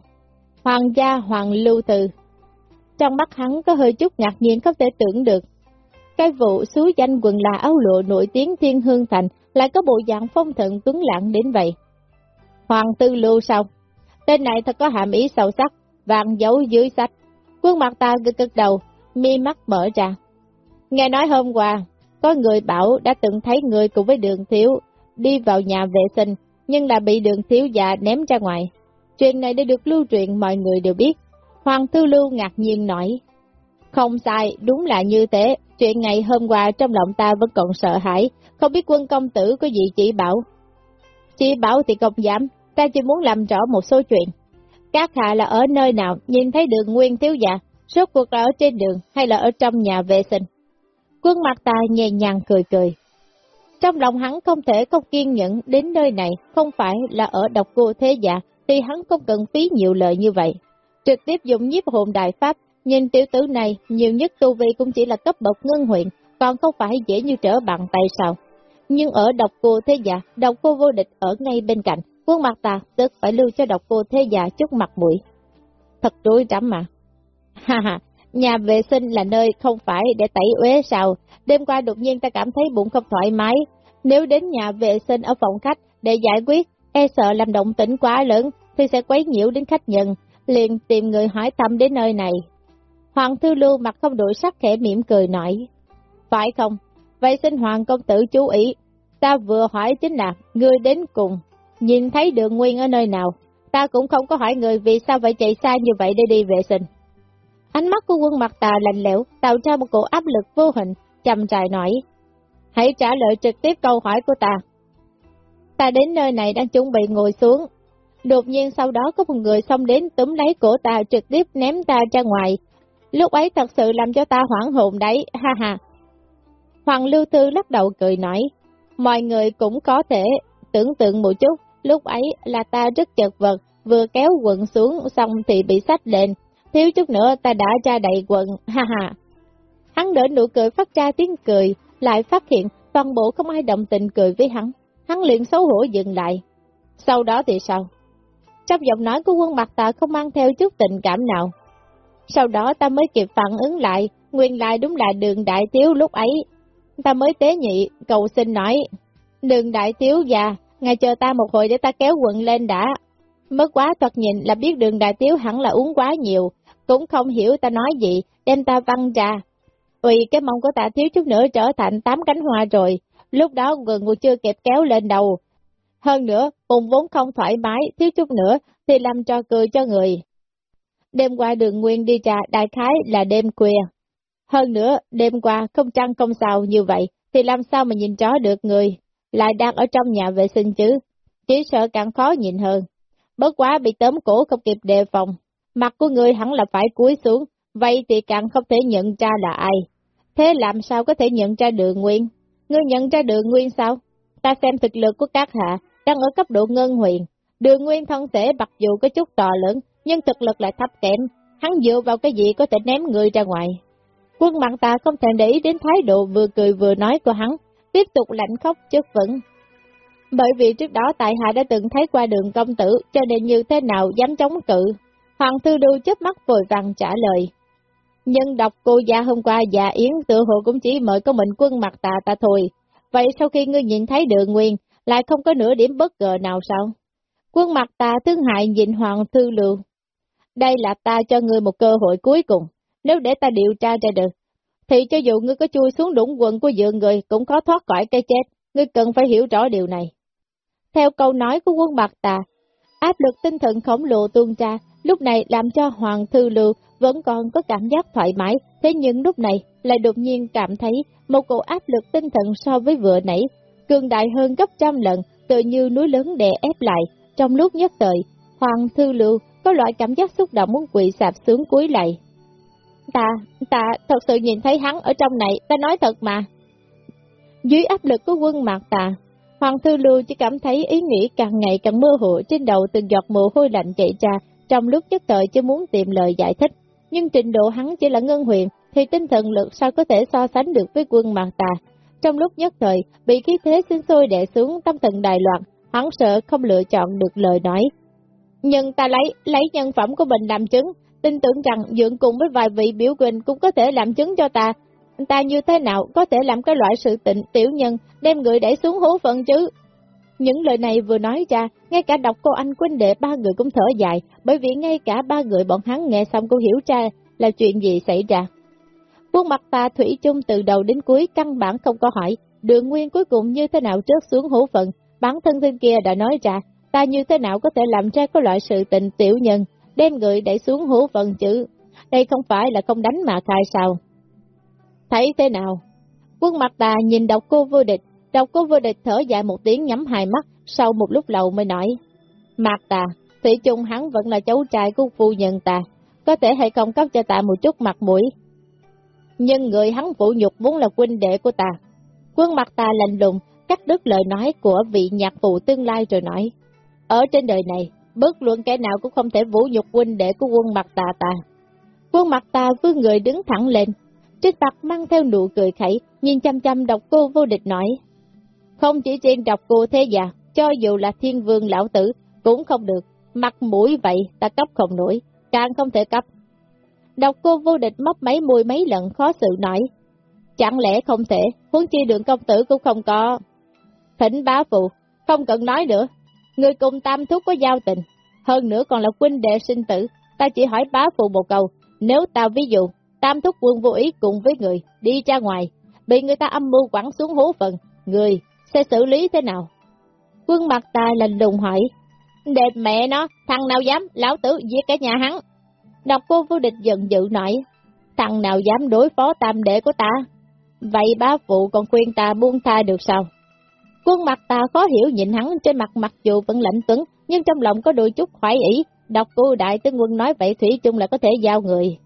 Hoàng gia Hoàng Lưu Từ. Trong mắt hắn có hơi chút ngạc nhiên không thể tưởng được. Cái vụ xú danh quần là áo lụa nổi tiếng thiên hương thành lại có bộ dạng phong thận tuấn lãng đến vậy. Hoàng Tư Lưu sao? Tên này thật có hàm ý sâu sắc, vàng giấu dưới sách. Quân mặt ta cực cực đầu, mi mắt mở ra. Nghe nói hôm qua, có người bảo đã từng thấy người cùng với đường thiếu đi vào nhà vệ sinh, nhưng là bị đường thiếu già ném ra ngoài. Chuyện này đã được lưu truyền mọi người đều biết. Hoàng Tư Lưu ngạc nhiên nói, không sai, đúng là như thế, chuyện ngày hôm qua trong lòng ta vẫn còn sợ hãi, không biết quân công tử có gì chỉ bảo. Chỉ bảo thì không dám, ta chỉ muốn làm rõ một số chuyện. Các hạ là ở nơi nào, nhìn thấy đường nguyên thiếu già, suốt cuộc là ở trên đường hay là ở trong nhà vệ sinh. Quân mặt ta nhẹ nhàng cười cười. Trong lòng hắn không thể không kiên nhẫn đến nơi này, không phải là ở độc cô thế dạ, thì hắn không cần phí nhiều lời như vậy. Trực tiếp dùng nhiếp hồn đại pháp, nhìn tiểu tử này, nhiều nhất tu vi cũng chỉ là cấp bậc ngân huyện, còn không phải dễ như trở bằng tay sao. Nhưng ở độc cô thế giả, độc cô vô địch ở ngay bên cạnh, quân mặt ta tức phải lưu cho độc cô thế giả chút mặt mũi. Thật rối rắm mà. Ha ha, nhà vệ sinh là nơi không phải để tẩy uế sao, đêm qua đột nhiên ta cảm thấy bụng không thoải mái, nếu đến nhà vệ sinh ở phòng khách để giải quyết, e sợ làm động tĩnh quá lớn thì sẽ quấy nhiễu đến khách nhận, liền tìm người hỏi thăm đến nơi này. Hoàng Thư Lưu mặt không đổi sắc khẽ mỉm cười nói, phải không? Vậy xin Hoàng công tử chú ý, ta vừa hỏi chính là, người đến cùng, nhìn thấy đường nguyên ở nơi nào, ta cũng không có hỏi người vì sao phải chạy xa như vậy để đi vệ sinh. Ánh mắt của quân mặt tà lạnh lẽo, tạo ra một cổ áp lực vô hình, trầm trài nói, hãy trả lời trực tiếp câu hỏi của ta. Ta đến nơi này đang chuẩn bị ngồi xuống, đột nhiên sau đó có một người xông đến túm lấy cổ ta trực tiếp ném ta ra ngoài, lúc ấy thật sự làm cho ta hoảng hồn đấy, ha ha. Hoàng Lưu Tư lắc đầu cười nói, mọi người cũng có thể tưởng tượng một chút, lúc ấy là ta rất chật vật, vừa kéo quần xuống xong thì bị sách lên, thiếu chút nữa ta đã ra đầy quần, ha ha. Hắn đỡ nụ cười phát ra tiếng cười, lại phát hiện toàn bộ không ai động tình cười với hắn, hắn liền xấu hổ dừng lại. Sau đó thì sao? Trong giọng nói của quân mặt ta không mang theo chút tình cảm nào. Sau đó ta mới kịp phản ứng lại, nguyên lại đúng là đường đại thiếu lúc ấy. Ta mới tế nhị, cầu xin nói, đường đại thiếu già, ngài chờ ta một hồi để ta kéo quần lên đã. Mất quá thoạt nhìn là biết đường đại thiếu hẳn là uống quá nhiều, cũng không hiểu ta nói gì, đem ta văng ra. Ui, cái mông của ta thiếu chút nữa trở thành tám cánh hoa rồi, lúc đó gần còn chưa kịp kéo lên đầu. Hơn nữa, bụng vốn không thoải mái, thiếu chút nữa thì làm cho cười cho người. Đêm qua đường nguyên đi trà đại khái là đêm khuya. Hơn nữa, đêm qua không trăng không sao như vậy, thì làm sao mà nhìn rõ được người, lại đang ở trong nhà vệ sinh chứ, chỉ sợ càng khó nhìn hơn. Bất quá bị tóm cổ không kịp đề phòng, mặt của người hẳn là phải cúi xuống, vậy thì càng không thể nhận ra là ai. Thế làm sao có thể nhận ra đường nguyên? Ngươi nhận ra đường nguyên sao? Ta xem thực lực của các hạ, đang ở cấp độ ngân huyền. Đường nguyên thân thể mặc dù có chút to lớn, nhưng thực lực lại thấp kém. Hắn dựa vào cái gì có thể ném người ra ngoài? Quân mạng ta không thể để ý đến thái độ vừa cười vừa nói của hắn, tiếp tục lạnh khóc chất vững. Bởi vì trước đó tại hạ đã từng thấy qua đường công tử, cho nên như thế nào dám chống cự. Hoàng thư đu chớp mắt vội vàng trả lời. nhân đọc cô già hôm qua già Yến tự hồ cũng chỉ mời có mình quân mặt tà ta thôi. Vậy sau khi ngươi nhìn thấy đường nguyên, lại không có nửa điểm bất ngờ nào sao? Quân mặt tà thương hại nhìn Hoàng Thư Lưu. Đây là ta cho ngươi một cơ hội cuối cùng. Nếu để ta điều tra ra được, thì cho dù ngươi có chui xuống đũng quần của dựa người cũng khó thoát khỏi cái chết. Ngươi cần phải hiểu rõ điều này. Theo câu nói của quân bạc tà, áp lực tinh thần khổng lồ tuôn ra, lúc này làm cho Hoàng Thư Lưu vẫn còn có cảm giác thoải mái, thế nhưng lúc này lại đột nhiên cảm thấy một cổ áp lực tinh thần so với vừa nãy, cường đại hơn gấp trăm lần, tự như núi lớn đè ép lại. Trong lúc nhất thời, Hoàng Thư Lưu có loại cảm giác xúc động muốn quỵ sạp xuống cuối lại. Ta, ta thật sự nhìn thấy hắn ở trong này, ta nói thật mà. Dưới áp lực của quân mạc tà, Hoàng Thư Lưu chỉ cảm thấy ý nghĩ càng ngày càng mơ hồ trên đầu từng giọt mồ hôi lạnh chạy ra, trong lúc nhất thời chưa muốn tìm lời giải thích nhưng trình độ hắn chỉ là ngân huyền, thì tinh thần lực sao có thể so sánh được với quân mạc tà. Trong lúc nhất thời, bị khí thế sinh sôi đè xuống tâm thần đài loạn, hắn sợ không lựa chọn được lời nói. Nhưng ta lấy, lấy nhân phẩm của mình làm chứng, tin tưởng rằng dưỡng cùng với vài vị biểu quỳnh cũng có thể làm chứng cho ta. Ta như thế nào có thể làm cái loại sự tịnh tiểu nhân, đem người đẩy xuống hố phận chứ? Những lời này vừa nói ra, ngay cả đọc cô anh quân đệ ba người cũng thở dài, bởi vì ngay cả ba người bọn hắn nghe xong cũng hiểu ra là chuyện gì xảy ra. Quân mặt ta thủy chung từ đầu đến cuối căn bản không có hỏi, đường nguyên cuối cùng như thế nào trước xuống hố phận, bản thân tên kia đã nói ra, ta như thế nào có thể làm ra có loại sự tình tiểu nhân, đem người đẩy xuống hố phận chữ đây không phải là không đánh mà khai sao. Thấy thế nào? Quân mặt ta nhìn độc cô vô địch, độc cô vô địch thở dài một tiếng nhắm hai mắt, sau một lúc lâu mới nói, Mạc ta, Thủy chung hắn vẫn là cháu trai của phu nhân ta, có thể hay không cấp cho ta một chút mặt mũi. Nhưng người hắn phụ nhục vốn là huynh đệ của ta. Quân mặt ta lạnh lùng, cắt đứt lời nói của vị nhạc phụ tương lai rồi nói. Ở trên đời này, bất luận kẻ nào cũng không thể vũ nhục huynh đệ của quân mặt tà ta. Quân mặt tà vươn người đứng thẳng lên, trên mặt mang theo nụ cười khẩy, nhìn chăm chăm độc cô vô địch nói. Không chỉ riêng độc cô thế già, cho dù là thiên vương lão tử, cũng không được, mặt mũi vậy ta cấp không nổi, càng không thể cấp. Độc cô vô địch móc mấy mùi mấy lần khó xử nói. Chẳng lẽ không thể, huống chi đường công tử cũng không có. Thỉnh bá phụ, không cần nói nữa, người cùng tam thúc có giao tình, hơn nữa còn là huynh đệ sinh tử, ta chỉ hỏi bá phụ một câu, nếu ta ví dụ, tam thúc quân vô ý cùng với người, đi ra ngoài, bị người ta âm mưu quẳng xuống hố phần, người sẽ xử lý thế nào? Quân mặt ta lành lùng hỏi, đẹp mẹ nó, thằng nào dám, lão tử giết cả nhà hắn. Đọc cô vô địch giận dữ nói, thằng nào dám đối phó tam đệ của ta? Vậy bá phụ còn khuyên ta buông tha được sao? Quân mặt ta khó hiểu nhìn hắn trên mặt mặc dù vẫn lạnh tuấn, nhưng trong lòng có đôi chút khoái ý, đọc cô đại tướng quân nói vậy Thủy chung là có thể giao người.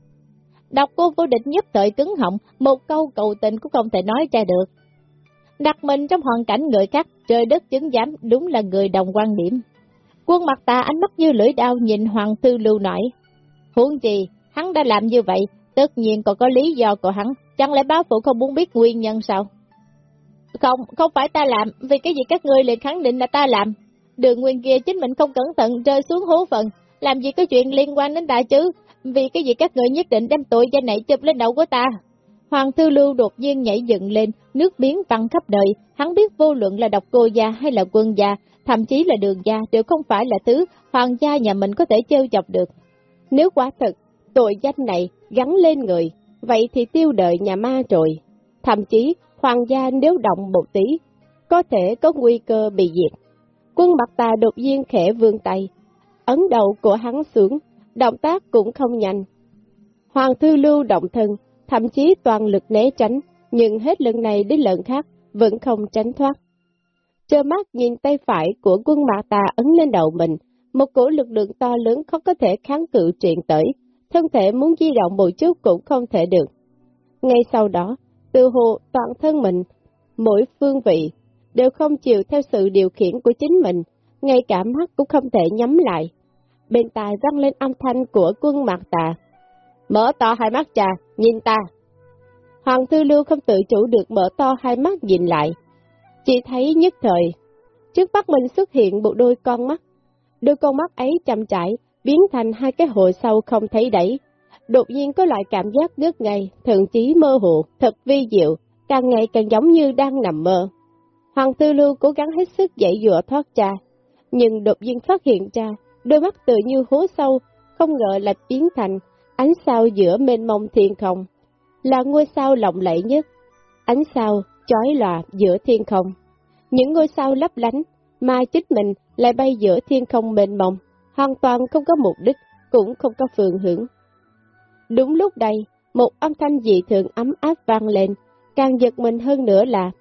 Đọc cô vô địch nhất thời cứng họng, một câu cầu tình cũng không thể nói ra được. Đặt mình trong hoàn cảnh người khác, trời đất chứng giám đúng là người đồng quan điểm. Quân mặt ta ánh mắt như lưỡi đao nhìn Hoàng Tư Lưu nổi. Huống gì, hắn đã làm như vậy, tất nhiên còn có lý do của hắn, chẳng lẽ bá phụ không muốn biết nguyên nhân sao? Không, không phải ta làm, vì cái gì các ngươi liền khẳng định là ta làm. Đường nguyên kia chính mình không cẩn thận rơi xuống hố phận, làm gì có chuyện liên quan đến ta chứ, vì cái gì các người nhất định đem tội danh này chụp lên đầu của ta. Hoàng Thư Lưu đột nhiên nhảy dựng lên, nước biến văng khắp đời, hắn biết vô luận là độc cô gia hay là quân gia, thậm chí là đường gia đều không phải là thứ hoàng gia nhà mình có thể trêu chọc được. Nếu quả thật, tội danh này gắn lên người, vậy thì tiêu đời nhà ma rồi. Thậm chí, hoàng gia nếu động một tí, có thể có nguy cơ bị diệt. Quân mặt tà đột nhiên khẽ vươn tay, ấn đầu của hắn xuống, động tác cũng không nhanh. Hoàng thư lưu động thân, thậm chí toàn lực né tránh, nhưng hết lần này đến lần khác vẫn không tránh thoát. Trơ mắt nhìn tay phải của quân mạc tà ấn lên đầu mình, một cổ lực lượng to lớn khó có thể kháng cự truyền tới, thân thể muốn di động một chút cũng không thể được. Ngay sau đó, từ hồ toàn thân mình, mỗi phương vị, đều không chịu theo sự điều khiển của chính mình, ngay cả mắt cũng không thể nhắm lại. Bên tai vang lên âm thanh của quân mạc tà. Mở to hai mắt trà, nhìn ta. Hoàng Thư Lưu không tự chủ được mở to hai mắt nhìn lại. Chỉ thấy nhất thời, trước mắt mình xuất hiện một đôi con mắt. Đôi con mắt ấy chậm chảy, biến thành hai cái hồ sâu không thấy đẩy. Đột nhiên có loại cảm giác ngất ngây, thậm chí mơ hồ, thật vi diệu, càng ngày càng giống như đang nằm mơ. Hoàng Tư Lưu cố gắng hết sức dậy dụa thoát ra, nhưng đột nhiên phát hiện ra, đôi mắt tự như hố sâu, không ngờ là biến thành ánh sao giữa mênh mông thiên không, là ngôi sao lộng lẫy nhất, ánh sao chói lòa giữa thiên không. Những ngôi sao lấp lánh, mà chính mình lại bay giữa thiên không mênh mông, hoàn toàn không có mục đích, cũng không có phương hướng. Đúng lúc đây, một âm thanh dị thường ấm áp vang lên, càng giật mình hơn nữa là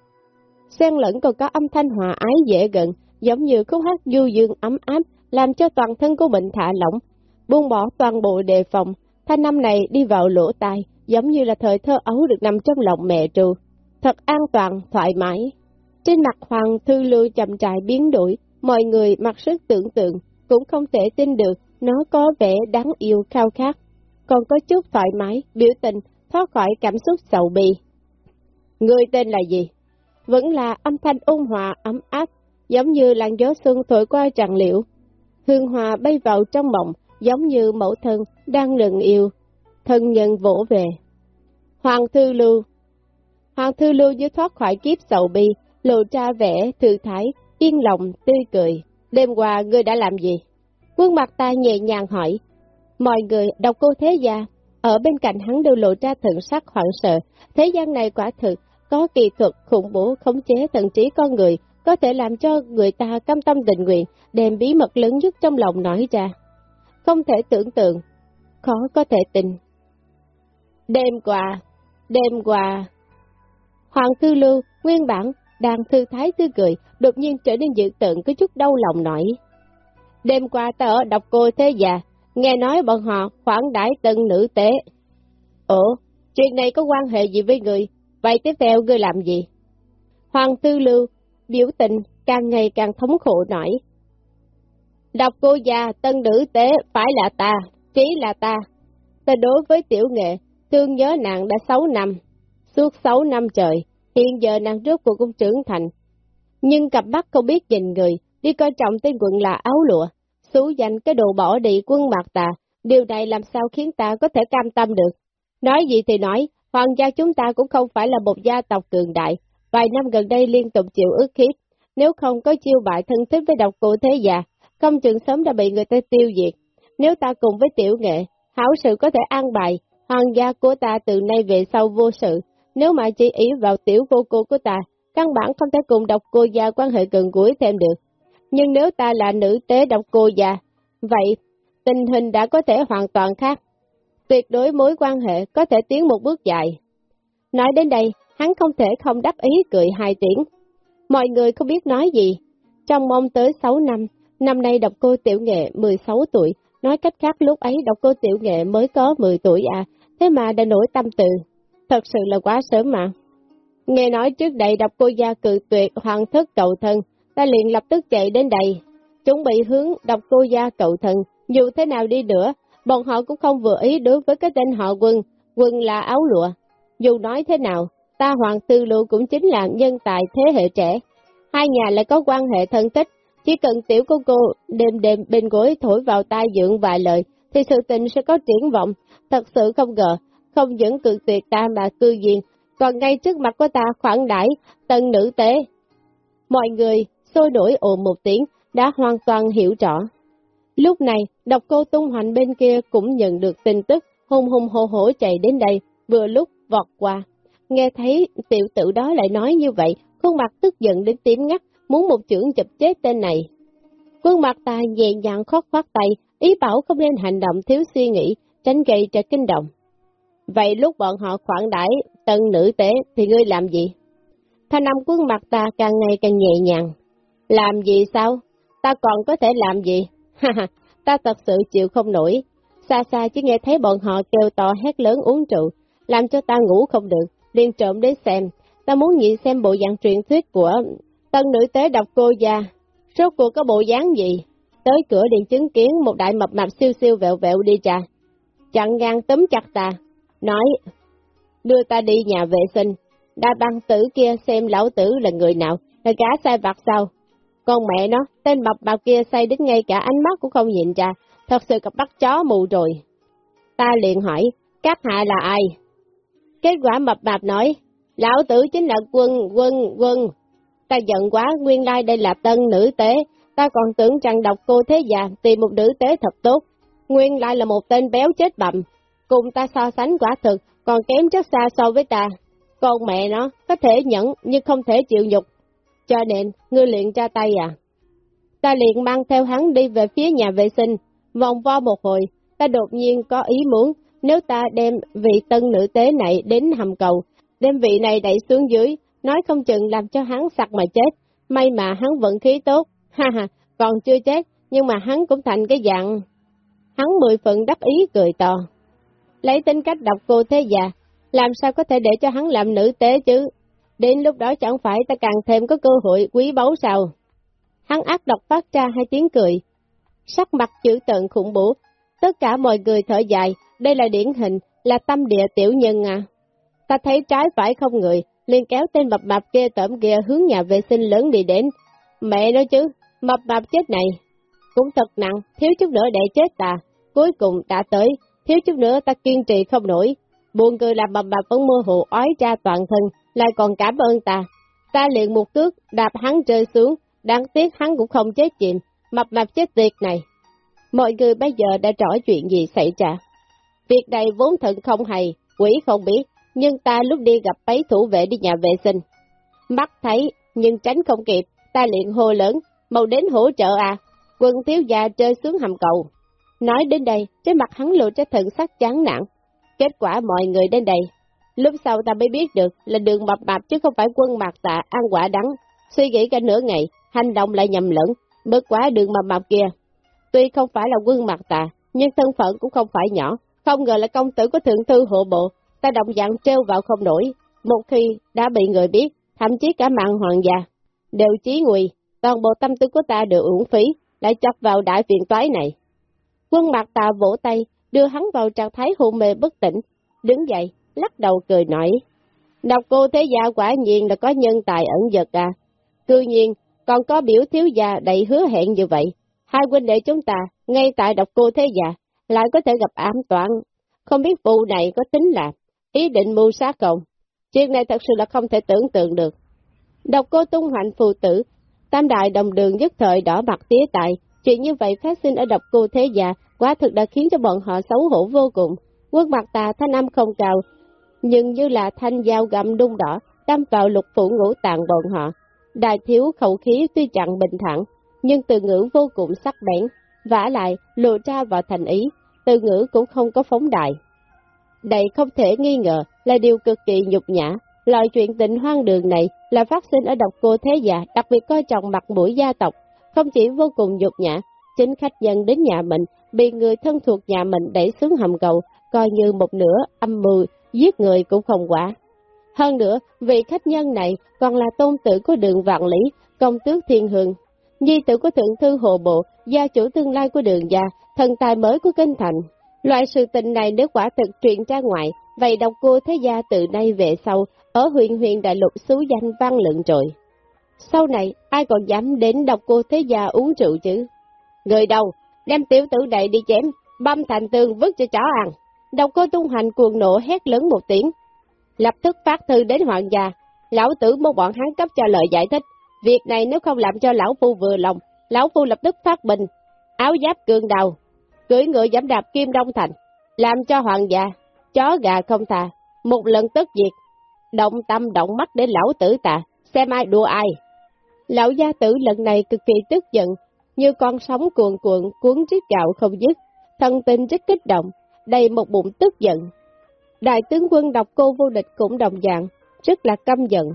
xen lẫn còn có âm thanh hòa ái dễ gần, giống như khúc hát du dương ấm áp, làm cho toàn thân của mình thả lỏng, buông bỏ toàn bộ đề phòng, thanh năm này đi vào lỗ tai, giống như là thời thơ ấu được nằm trong lòng mẹ trù, thật an toàn, thoải mái. Trên mặt Hoàng Thư Lưu chậm trại biến đổi, mọi người mặc sức tưởng tượng, cũng không thể tin được nó có vẻ đáng yêu khao khát, còn có chút thoải mái, biểu tình, thoát khỏi cảm xúc sầu bi. Người tên là gì? Vẫn là âm thanh ôn hòa, ấm áp, giống như làn gió xuân thổi qua tràn liễu. Hương hòa bay vào trong mộng, giống như mẫu thân đang lừng yêu, thân nhân vỗ về. Hoàng Thư Lưu Hoàng Thư Lưu như thoát khỏi kiếp sầu bi, lộ ra vẻ thư thái, yên lòng, tươi cười. Đêm qua ngươi đã làm gì? Quân mặt ta nhẹ nhàng hỏi. Mọi người đọc cô thế gia, ở bên cạnh hắn đều lộ ra thần sắc hoảng sợ. Thế gian này quả thực có kỳ thuật khủng bố khống chế thần trí con người, có thể làm cho người ta cam tâm tình nguyện, đem bí mật lớn nhất trong lòng nói ra. Không thể tưởng tượng, khó có thể tin. Đêm qua, đêm qua, Hoàng Thư Lưu, nguyên bản, đang thư thái tư cười, đột nhiên trở nên dự tượng có chút đau lòng nổi. Đêm qua ta ở đọc cô thế già, nghe nói bọn họ khoản đãi tân nữ tế. Ồ, chuyện này có quan hệ gì với người? Vậy tiếp theo ngươi làm gì? Hoàng Tư Lưu, biểu tình càng ngày càng thống khổ nổi. Đọc cô già tân nữ tế phải là ta, chỉ là ta. Ta đối với tiểu nghệ, thương nhớ nàng đã 6 năm, suốt 6 năm trời, hiện giờ nàng trước của cũng trưởng thành. Nhưng cặp mắt không biết nhìn người, đi coi trọng tên quận là áo lụa, xú danh cái đồ bỏ đi quân mặt tà, điều này làm sao khiến ta có thể cam tâm được. Nói gì thì nói, hoàng gia chúng ta cũng không phải là một gia tộc cường đại, vài năm gần đây liên tục chịu ức hiếp, nếu không có chiêu bại thân thích với độc cụ thế già, công trường sớm đã bị người ta tiêu diệt. Nếu ta cùng với tiểu nghệ, hảo sự có thể an bài, hoàng gia của ta từ nay về sau vô sự, nếu mà chỉ ý vào tiểu cô cô của ta, căn bản không thể cùng độc cô gia quan hệ gần gũi thêm được. Nhưng nếu ta là nữ tế độc cô già, vậy tình hình đã có thể hoàn toàn khác. Tuyệt đối mối quan hệ có thể tiến một bước dài. Nói đến đây, hắn không thể không đáp ý cười hai tiếng. Mọi người không biết nói gì. Trong mong tới 6 năm, năm nay độc cô tiểu nghệ 16 tuổi, nói cách khác lúc ấy độc cô tiểu nghệ mới có 10 tuổi à, thế mà đã nổi tâm từ. Thật sự là quá sớm mà. Nghe nói trước đây độc cô gia cự tuyệt hoàng thất cầu thân, ta liền lập tức chạy đến đây, chuẩn bị hướng độc cô gia cậu thần, dù thế nào đi nữa, bọn họ cũng không vừa ý đối với cái tên họ quân, quân là áo lụa. Dù nói thế nào, ta hoàng tư lưu cũng chính là nhân tài thế hệ trẻ. Hai nhà lại có quan hệ thân tích, chỉ cần tiểu cô cô đêm đêm bên gối thổi vào tai dưỡng vài lời, thì sự tình sẽ có triển vọng. Thật sự không ngờ, không những cự tuyệt ta mà cư diện, còn ngay trước mặt của ta khoản đãi tân nữ tế. Mọi người sôi nổi ồn một tiếng, đã hoàn toàn hiểu rõ. Lúc này, độc cô tung hoành bên kia cũng nhận được tin tức, hùng hùng hồ hổ chạy đến đây, vừa lúc vọt qua. Nghe thấy tiểu tử đó lại nói như vậy, khuôn mặt tức giận đến tím ngắt, muốn một chưởng chụp chết tên này. Quân mặt ta nhẹ nhàng khót khoát tay, ý bảo không nên hành động thiếu suy nghĩ, tránh gây ra kinh động. Vậy lúc bọn họ khoản đãi tân nữ tế thì ngươi làm gì? Thanh âm quân mặt ta càng ngày càng nhẹ nhàng, làm gì sao? Ta còn có thể làm gì? Ha ha, ta thật sự chịu không nổi. Xa xa chỉ nghe thấy bọn họ kêu to hét lớn uống rượu, làm cho ta ngủ không được, liền trộm đến xem. Ta muốn nhìn xem bộ dạng truyền thuyết của tân nữ tế đọc cô gia. Rốt cuộc có bộ dáng gì? Tới cửa điện chứng kiến một đại mập mạp siêu siêu vẹo vẹo đi trà. Chặn ngang tấm chặt ta, nói, đưa ta đi nhà vệ sinh. Đa băng tử kia xem lão tử là người nào, là cá sai vặt sao, con mẹ nó, tên mập bào kia say đến ngay cả ánh mắt cũng không nhìn ra, thật sự cặp bắt chó mù rồi. Ta liền hỏi, các hạ là ai? Kết quả mập mạp nói, lão tử chính là quân, quân, quân. Ta giận quá, nguyên lai đây là tân nữ tế, ta còn tưởng rằng đọc cô thế già tìm một nữ tế thật tốt. Nguyên lai là một tên béo chết bậm. cùng ta so sánh quả thực, còn kém rất xa so với ta. Con mẹ nó, có thể nhẫn nhưng không thể chịu nhục, cho nên, ngươi liền ra tay à? Ta liền mang theo hắn đi về phía nhà vệ sinh, vòng vo một hồi, ta đột nhiên có ý muốn, nếu ta đem vị tân nữ tế này đến hầm cầu, đem vị này đẩy xuống dưới, nói không chừng làm cho hắn sặc mà chết, may mà hắn vận khí tốt, ha ha, còn chưa chết, nhưng mà hắn cũng thành cái dạng. Hắn mười phần đắc ý cười to. Lấy tính cách độc cô thế già, làm sao có thể để cho hắn làm nữ tế chứ? Đến lúc đó chẳng phải ta càng thêm có cơ hội quý báu sao? Hắn ác độc phát ra hai tiếng cười. Sắc mặt chữ tận khủng bố. Tất cả mọi người thở dài, đây là điển hình, là tâm địa tiểu nhân à. Ta thấy trái phải không người, liền kéo tên mập mạp kia tẩm kia hướng nhà vệ sinh lớn đi đến. Mẹ nói chứ, mập mạp chết này. Cũng thật nặng, thiếu chút nữa để chết ta. Cuối cùng đã tới, thiếu chút nữa ta kiên trì không nổi. Buồn cười là mập mạp vẫn mơ hồ ói ra toàn thân, lại còn cảm ơn ta. Ta liền một cước, đạp hắn rơi xuống, đáng tiếc hắn cũng không chết chìm, mập mạp chết tiệt này. Mọi người bây giờ đã rõ chuyện gì xảy ra. Việc này vốn thận không hay, quỷ không biết, nhưng ta lúc đi gặp mấy thủ vệ đi nhà vệ sinh. Mắt thấy, nhưng tránh không kịp, ta liền hô lớn, mau đến hỗ trợ à, quân thiếu gia rơi xuống hầm cầu. Nói đến đây, trên mặt hắn lộ ra thần sắc chán nản. Kết quả mọi người đến đây. Lúc sau ta mới biết được là đường mập mạp chứ không phải quân mạc tạ ăn quả đắng. Suy nghĩ cả nửa ngày, hành động lại nhầm lẫn, bớt quá đường mập mạp kia. Tuy không phải là quân mạc tạ, nhưng thân phận cũng không phải nhỏ. Không ngờ là công tử của thượng thư hộ bộ, ta động dạng treo vào không nổi. Một khi đã bị người biết, thậm chí cả mạng hoàng gia, đều chí nguy, toàn bộ tâm tư của ta đều uổng phí, lại chọc vào đại viện toái này. Quân mạc tà vỗ tay, đưa hắn vào trạng thái hôn mê bất tỉnh, đứng dậy, lắc đầu cười nói. Độc cô thế gia quả nhiên là có nhân tài ẩn giật à. Cư nhiên, còn có biểu thiếu gia đầy hứa hẹn như vậy. Hai huynh đệ chúng ta, ngay tại độc cô thế gia, lại có thể gặp ám toán. Không biết vụ này có tính là ý định mưu sát không? Chuyện này thật sự là không thể tưởng tượng được. Độc cô tung hoành phù tử, tam đại đồng đường nhất thời đỏ mặt tía tại, chuyện như vậy phát sinh ở độc cô thế gia, quá thực đã khiến cho bọn họ xấu hổ vô cùng. Quân mặt tà thanh âm không cao, nhưng như là thanh dao gặm đung đỏ, đâm vào lục phủ ngũ tạng bọn họ. Đại thiếu khẩu khí tuy chẳng bình thản, nhưng từ ngữ vô cùng sắc bén, vả lại lộ ra vào thành ý, từ ngữ cũng không có phóng đại. Đây không thể nghi ngờ là điều cực kỳ nhục nhã, loại chuyện tình hoang đường này là phát sinh ở độc cô thế gia, đặc biệt coi trọng mặt mũi gia tộc, không chỉ vô cùng nhục nhã, chính khách dân đến nhà mình, bị người thân thuộc nhà mình đẩy xuống hầm cầu, coi như một nửa âm mưu, giết người cũng không quả. Hơn nữa, vị khách nhân này còn là tôn tử của đường vạn lý, công tước thiên hương, nhi tử của thượng thư hồ bộ, gia chủ tương lai của đường gia, thần tài mới của kinh thành. Loại sự tình này nếu quả thực truyền ra ngoài, vậy độc cô thế gia từ nay về sau, ở huyện huyện đại lục xú danh vang lượng rồi. Sau này, ai còn dám đến độc cô thế gia uống rượu chứ? Người đâu, đem tiểu tử này đi chém, băm thành tường vứt cho chó ăn. Đồng cô tung hành cuồng nộ hét lớn một tiếng. Lập tức phát thư đến hoàng gia, lão tử mong bọn hắn cấp cho lời giải thích. Việc này nếu không làm cho lão phu vừa lòng, lão phu lập tức phát bình, áo giáp cường đầu, cưỡi ngựa giảm đạp kim đông thành, làm cho hoàng gia, chó gà không thà, một lần tất diệt, động tâm động mắt đến lão tử tạ xem ai đùa ai. Lão gia tử lần này cực kỳ tức giận, như con sóng cuồn cuộn cuốn chiếc gạo không dứt, thân tình rất kích động, đầy một bụng tức giận. Đại tướng quân đọc cô vô địch cũng đồng dạng, rất là căm giận.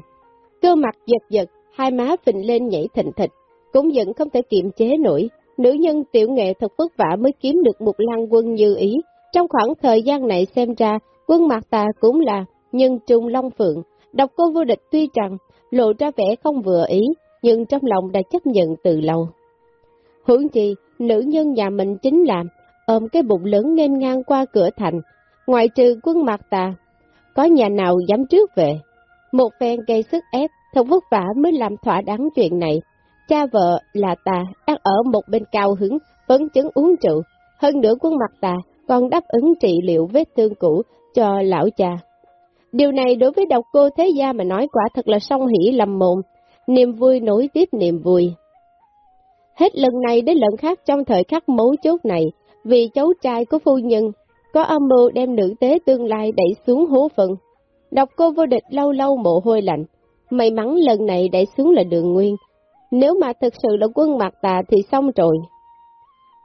Cơ mặt giật giật, hai má phình lên nhảy thịnh thịt, cũng giận không thể kiềm chế nổi. Nữ nhân tiểu nghệ thật vất vả mới kiếm được một lăng quân như ý. Trong khoảng thời gian này xem ra, quân mặt ta cũng là nhân trung long phượng. Đọc cô vô địch tuy rằng lộ ra vẻ không vừa ý, nhưng trong lòng đã chấp nhận từ lâu. Hướng chi, nữ nhân nhà mình chính làm, ôm cái bụng lớn nên ngang qua cửa thành, ngoại trừ quân mặt tà, có nhà nào dám trước về. Một phen gây sức ép, thật vất vả mới làm thỏa đáng chuyện này. Cha vợ là ta, đang ở một bên cao hứng, phấn chấn uống rượu, hơn nữa quân mặt tà còn đáp ứng trị liệu vết thương cũ cho lão cha. Điều này đối với độc cô thế gia mà nói quả thật là song hỷ lầm mồm, niềm vui nối tiếp niềm vui. Hết lần này đến lần khác trong thời khắc mấu chốt này, vì cháu trai của phu nhân có âm mưu đem nữ tế tương lai đẩy xuống hố phận. Độc cô vô địch lâu lâu mồ hôi lạnh, may mắn lần này đẩy xuống là đường nguyên. Nếu mà thực sự là quân mặt tà thì xong rồi.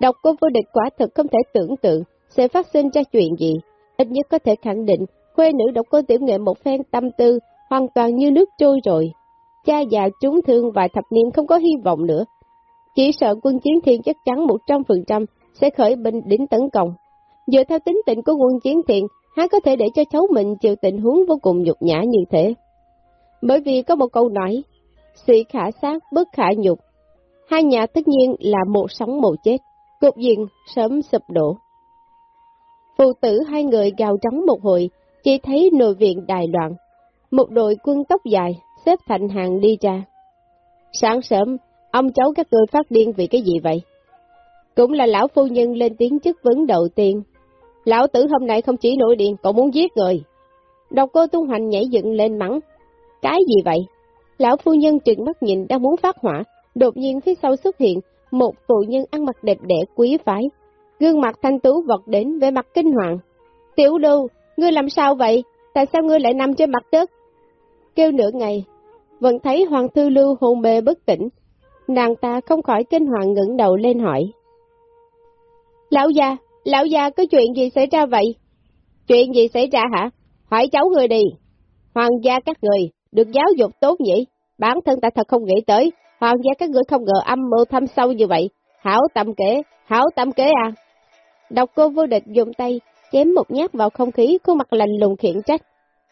Độc cô vô địch quả thực không thể tưởng tượng sẽ phát sinh ra chuyện gì. Ít nhất có thể khẳng định, khuê nữ độc cô tiểu nghệ một phen tâm tư, hoàn toàn như nước trôi rồi. Cha già trúng thương vài thập niên không có hy vọng nữa. Chỉ sợ quân chiến thiên chắc chắn 100% sẽ khởi binh đến tấn công. Dựa theo tính tình của quân chiến thiện, hắn có thể để cho cháu mình chịu tình huống vô cùng nhục nhã như thế. Bởi vì có một câu nói, sĩ khả sát bất khả nhục. Hai nhà tất nhiên là một sống một chết, cục diện sớm sụp đổ. Phụ tử hai người gào trắng một hồi, chỉ thấy nội viện đài loạn. Một đội quân tóc dài xếp thành hàng đi ra. Sáng sớm, ông cháu các người phát điên vì cái gì vậy? Cũng là lão phu nhân lên tiếng chất vấn đầu tiên. Lão tử hôm nay không chỉ nổi điện, còn muốn giết người. Độc cô tung hoành nhảy dựng lên mắng. Cái gì vậy? Lão phu nhân trừng mắt nhìn đang muốn phát hỏa, đột nhiên phía sau xuất hiện một phụ nhân ăn mặc đẹp đẽ quý phái. Gương mặt thanh tú vọt đến với mặt kinh hoàng. Tiểu lưu, ngươi làm sao vậy? Tại sao ngươi lại nằm trên mặt đất? Kêu nửa ngày, vẫn thấy Hoàng Thư Lưu hôn mê bất tỉnh. Nàng ta không khỏi kinh hoàng ngẩng đầu lên hỏi. Lão già, lão già có chuyện gì xảy ra vậy? Chuyện gì xảy ra hả? Hỏi cháu người đi. Hoàng gia các người, được giáo dục tốt nhỉ? Bản thân ta thật không nghĩ tới, hoàng gia các người không ngờ âm mưu thâm sâu như vậy. Hảo tâm kế, hảo tâm kế à? Độc cô vô địch dùng tay, chém một nhát vào không khí, khuôn mặt lạnh lùng khiển trách.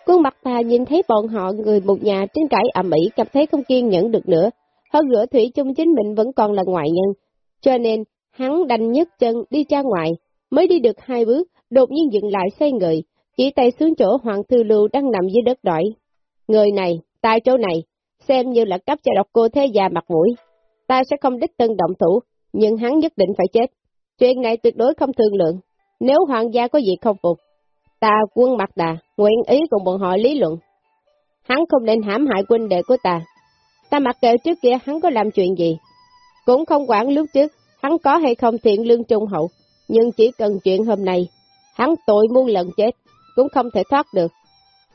Khuôn mặt ta nhìn thấy bọn họ người một nhà trên cãi ẩm ĩ cảm thấy không kiên nhẫn được nữa. Hơn nữa Thủy chung chính mình vẫn còn là ngoại nhân. Cho nên, hắn đành nhấc chân đi ra ngoài, mới đi được hai bước, đột nhiên dừng lại xoay người, chỉ tay xuống chỗ Hoàng Thư Lưu đang nằm dưới đất đỏi. Người này, tại chỗ này, xem như là cấp cho độc cô thế già mặt mũi. Ta sẽ không đích tân động thủ, nhưng hắn nhất định phải chết. Chuyện này tuyệt đối không thương lượng. Nếu hoàng gia có gì không phục, ta quân mặt đà, nguyện ý cùng bọn họ lý luận. Hắn không nên hãm hại quân đệ của ta. Ta mặc kệ trước kia hắn có làm chuyện gì. Cũng không quản lúc trước, hắn có hay không thiện lương trung hậu. Nhưng chỉ cần chuyện hôm nay, hắn tội muôn lần chết, cũng không thể thoát được.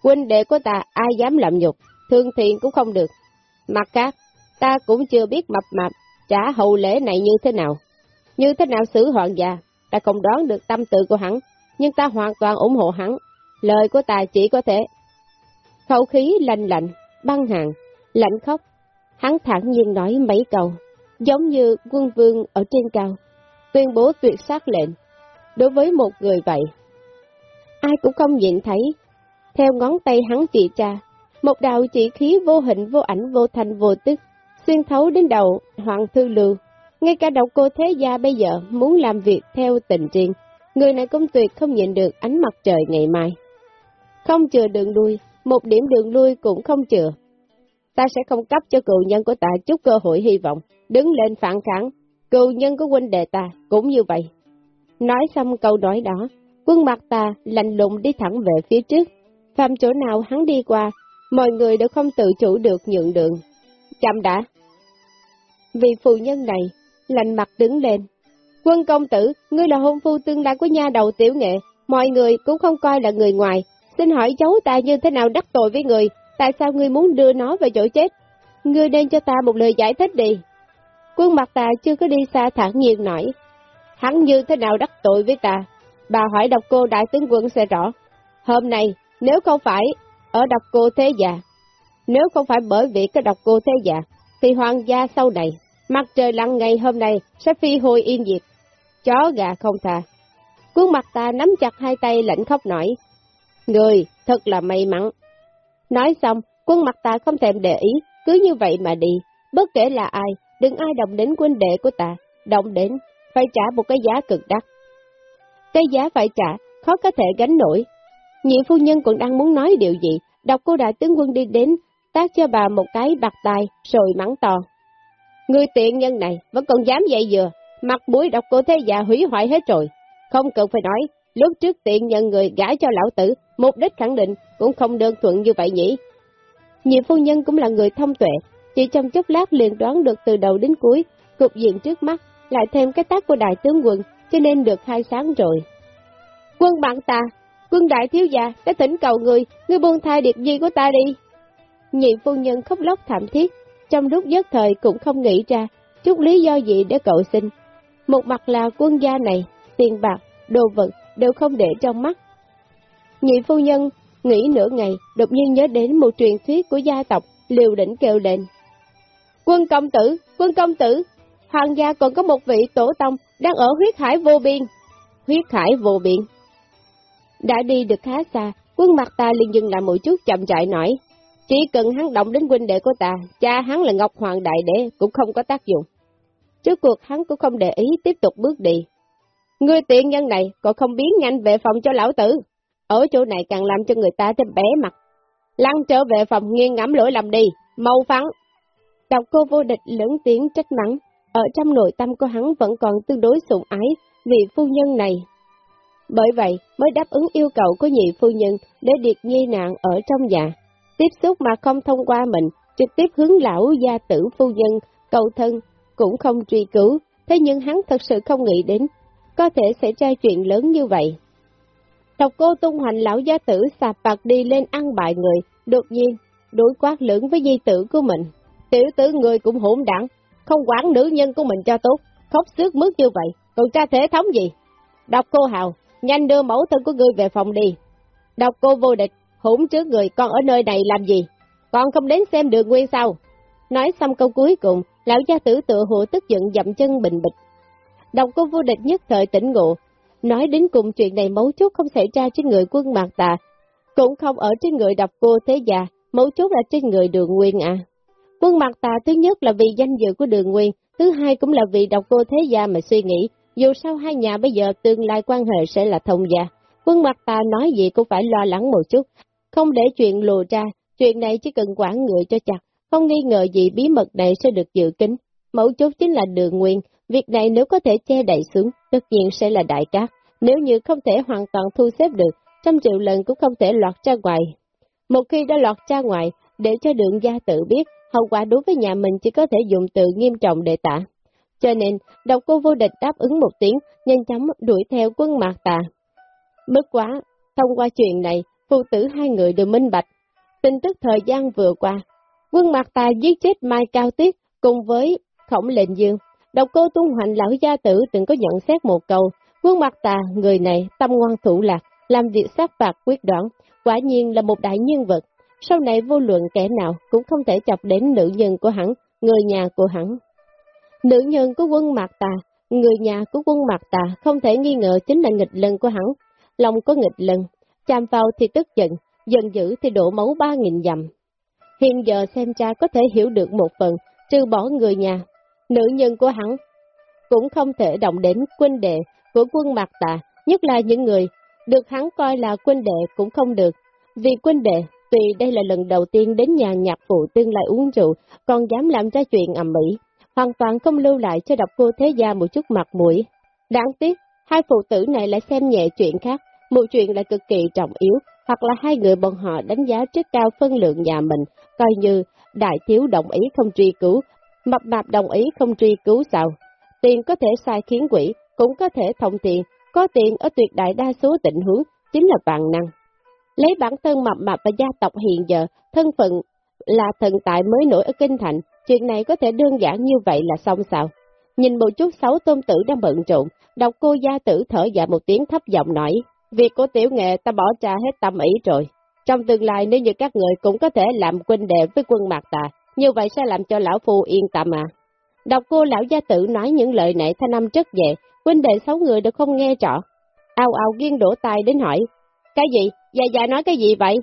Quân đệ của ta ai dám làm nhục, thương thiện cũng không được. Mặt khác, ta cũng chưa biết mập mạp trả hậu lễ này như thế nào. Như thế nào xử hoàng gia, ta không đoán được tâm tự của hắn, nhưng ta hoàn toàn ủng hộ hắn. Lời của ta chỉ có thể. Khẩu khí lạnh lạnh, băng hàng, lạnh khóc. Hắn thẳng nhiên nói mấy câu, giống như quân vương ở trên cao, tuyên bố tuyệt sát lệnh. Đối với một người vậy, ai cũng không nhìn thấy. Theo ngón tay hắn chỉ tra, một đạo chỉ khí vô hình vô ảnh vô thành vô tức, xuyên thấu đến đầu Hoàng Thư Lưu. Ngay cả độc cô thế gia bây giờ muốn làm việc theo tình riêng, người này cũng tuyệt không nhìn được ánh mặt trời ngày mai. Không chừa đường lui, một điểm đường lui cũng không chừa. Ta sẽ không cấp cho cựu nhân của ta chút cơ hội hy vọng, đứng lên phản kháng, cựu nhân của huynh đệ ta cũng như vậy. Nói xong câu nói đó, quân mặt ta lạnh lùng đi thẳng về phía trước, phạm chỗ nào hắn đi qua, mọi người đều không tự chủ được nhượng đường. Chậm đã! Vì phụ nhân này, lạnh mặt đứng lên. Quân công tử, ngươi là hôn phu tương lai của nha đầu tiểu nghệ, mọi người cũng không coi là người ngoài. Xin hỏi cháu ta như thế nào đắc tội với người, tại sao ngươi muốn đưa nó về chỗ chết? Ngươi nên cho ta một lời giải thích đi. Quân mặt ta chưa có đi xa thẳng nhiên nói. Hắn như thế nào đắc tội với ta? Bà hỏi độc cô đại tướng quân sẽ rõ. Hôm nay, nếu không phải ở độc cô thế già, nếu không phải bởi vì cái độc cô thế già, thì hoàng gia sau này Mặt trời lặn ngày hôm nay sẽ phi hồi yên diệt. Chó gà không thà. Quân mặt ta nắm chặt hai tay lạnh khóc nổi. Người, thật là may mắn. Nói xong, quân mặt ta không thèm để ý, cứ như vậy mà đi. Bất kể là ai, đừng ai động đến quân đệ của ta. Động đến, phải trả một cái giá cực đắt. Cái giá phải trả, khó có thể gánh nổi. Nhị phu nhân còn đang muốn nói điều gì, đọc cô đại tướng quân đi đến, tác cho bà một cái bạc tài, rồi mắng to. Người tiện nhân này vẫn còn dám dậy dừa, mặt mũi đọc cô thế già hủy hoại hết rồi. Không cần phải nói, lúc trước tiện nhân người gả cho lão tử, mục đích khẳng định cũng không đơn thuận như vậy nhỉ. Nhị phu nhân cũng là người thông tuệ, chỉ trong chốc lát liền đoán được từ đầu đến cuối, cục diện trước mắt, lại thêm cái tác của đại tướng quân, cho nên được khai sáng rồi. Quân bạn ta, quân đại thiếu gia, đã thỉnh cầu người, người buông thai điệp di của ta đi. Nhị phu nhân khóc lóc thảm thiết, trong lúc giấc thời cũng không nghĩ ra chút lý do gì để cậu xin. Một mặt là quân gia này, tiền bạc, đồ vật đều không để trong mắt. Nhị phu nhân nghĩ nửa ngày, đột nhiên nhớ đến một truyền thuyết của gia tộc, liều đỉnh kêu lên. Quân công tử, quân công tử, hoàng gia còn có một vị tổ tông đang ở huyết hải vô biên. Huyết hải vô biên. Đã đi được khá xa, quân mặt ta liền dừng lại một chút chậm rãi nói. Chỉ cần hắn động đến huynh đệ của ta, cha hắn là Ngọc Hoàng Đại Đế cũng không có tác dụng. Trước cuộc hắn cũng không để ý tiếp tục bước đi. người tiện nhân này còn không biến nhanh về phòng cho lão tử. Ở chỗ này càng làm cho người ta thêm bé mặt. Lăn trở về phòng nghiêng ngắm lỗi lầm đi, mau phắn. Đọc cô vô địch lớn tiếng trách mắng, ở trong nội tâm của hắn vẫn còn tương đối sủng ái vì phu nhân này. Bởi vậy mới đáp ứng yêu cầu của nhị phu nhân để điệt nhi nạn ở trong nhà tiếp xúc mà không thông qua mình, trực tiếp hướng lão gia tử phu nhân, cầu thân, cũng không truy cứu, thế nhưng hắn thật sự không nghĩ đến, có thể xảy ra chuyện lớn như vậy. Độc cô tung hành lão gia tử sạp bạc đi lên ăn bại người, đột nhiên, đối quát lưỡng với di tử của mình. Tiểu tử người cũng hỗn đẳng, không quản nữ nhân của mình cho tốt, khóc xước mướt như vậy, còn tra thể thống gì? Đọc cô hào, nhanh đưa mẫu thân của ngươi về phòng đi. Đọc cô vô địch, hỗn trước người con ở nơi này làm gì? Con không đến xem đường nguyên sao? Nói xong câu cuối cùng, lão gia tử tựa hồ tức giận dậm chân bình bịch. Đọc cô vô địch nhất thời tỉnh ngộ, nói đến cùng chuyện này mấu chốt không xảy ra trên người quân mạc tà, cũng không ở trên người Đọc cô thế già, mấu chốt là trên người đường nguyên à. Quân mặt tà thứ nhất là vì danh dự của đường nguyên, thứ hai cũng là vì độc cô thế gia mà suy nghĩ, dù sao hai nhà bây giờ tương lai quan hệ sẽ là thông gia. Quân mặt ta nói gì cũng phải lo lắng một chút, không để chuyện lùa ra, chuyện này chỉ cần quản người cho chặt, không nghi ngờ gì bí mật này sẽ được dự kín. Mẫu chốt chính là đường nguyên, việc này nếu có thể che đậy xuống, tất nhiên sẽ là đại cát, nếu như không thể hoàn toàn thu xếp được, trăm triệu lần cũng không thể lọt ra ngoài. Một khi đã lọt ra ngoài, để cho đường gia tự biết, hậu quả đối với nhà mình chỉ có thể dùng từ nghiêm trọng để tả. Cho nên, độc cô vô địch đáp ứng một tiếng, nhanh chóng đuổi theo quân mạc tà. Bất quá, thông qua chuyện này, phụ tử hai người đều minh bạch. Tin tức thời gian vừa qua, quân mạc tà giết chết Mai Cao Tiết cùng với khổng lệnh dương. Độc cô tung hoành lão gia tử từng có nhận xét một câu, quân mạc tà, người này tâm ngoan thủ lạc, làm việc sát phạt quyết đoán, quả nhiên là một đại nhân vật. Sau này vô luận kẻ nào cũng không thể chọc đến nữ nhân của hắn, người nhà của hắn. Nữ nhân của quân Mạc Tà, người nhà của quân Mạc Tà không thể nghi ngờ chính là nghịch lân của hắn. Lòng có nghịch lân, chạm vào thì tức giận, giận dữ thì đổ máu ba nghìn dặm. Hiện giờ xem cha có thể hiểu được một phần, trừ bỏ người nhà, nữ nhân của hắn cũng không thể động đến quân đệ của quân Mạc Tà, nhất là những người được hắn coi là quân đệ cũng không được, vì quân đệ Tuy đây là lần đầu tiên đến nhà nhạc phụ tương lai uống rượu, còn dám làm ra chuyện ầm ĩ, hoàn toàn không lưu lại cho độc cô thế gia một chút mặt mũi. Đáng tiếc, hai phụ tử này lại xem nhẹ chuyện khác, một chuyện lại cực kỳ trọng yếu, hoặc là hai người bọn họ đánh giá rất cao phân lượng nhà mình, coi như đại thiếu đồng ý không truy cứu, mập mạp đồng ý không truy cứu sao. Tiền có thể sai khiến quỷ, cũng có thể thông tiền, có tiền ở tuyệt đại đa số tình huống, chính là vạn năng. Lấy bản thân mập mạp và gia tộc hiện giờ, thân phận là thần tại mới nổi ở Kinh Thành, chuyện này có thể đơn giản như vậy là xong sao? Nhìn một chút sáu tôn tử đang bận rộn, đọc cô gia tử thở dạ một tiếng thấp giọng nói, việc của tiểu nghệ ta bỏ ra hết tâm ý rồi. Trong tương lai nếu như các người cũng có thể làm quân đệ với quân mạc tà, như vậy sẽ làm cho lão phu yên tâm à. Đọc cô lão gia tử nói những lời này thanh âm rất dễ, quân đệ sáu người đều không nghe rõ. Ao ao nghiêng đổ tay đến hỏi, cái gì, Già già nói cái gì vậy?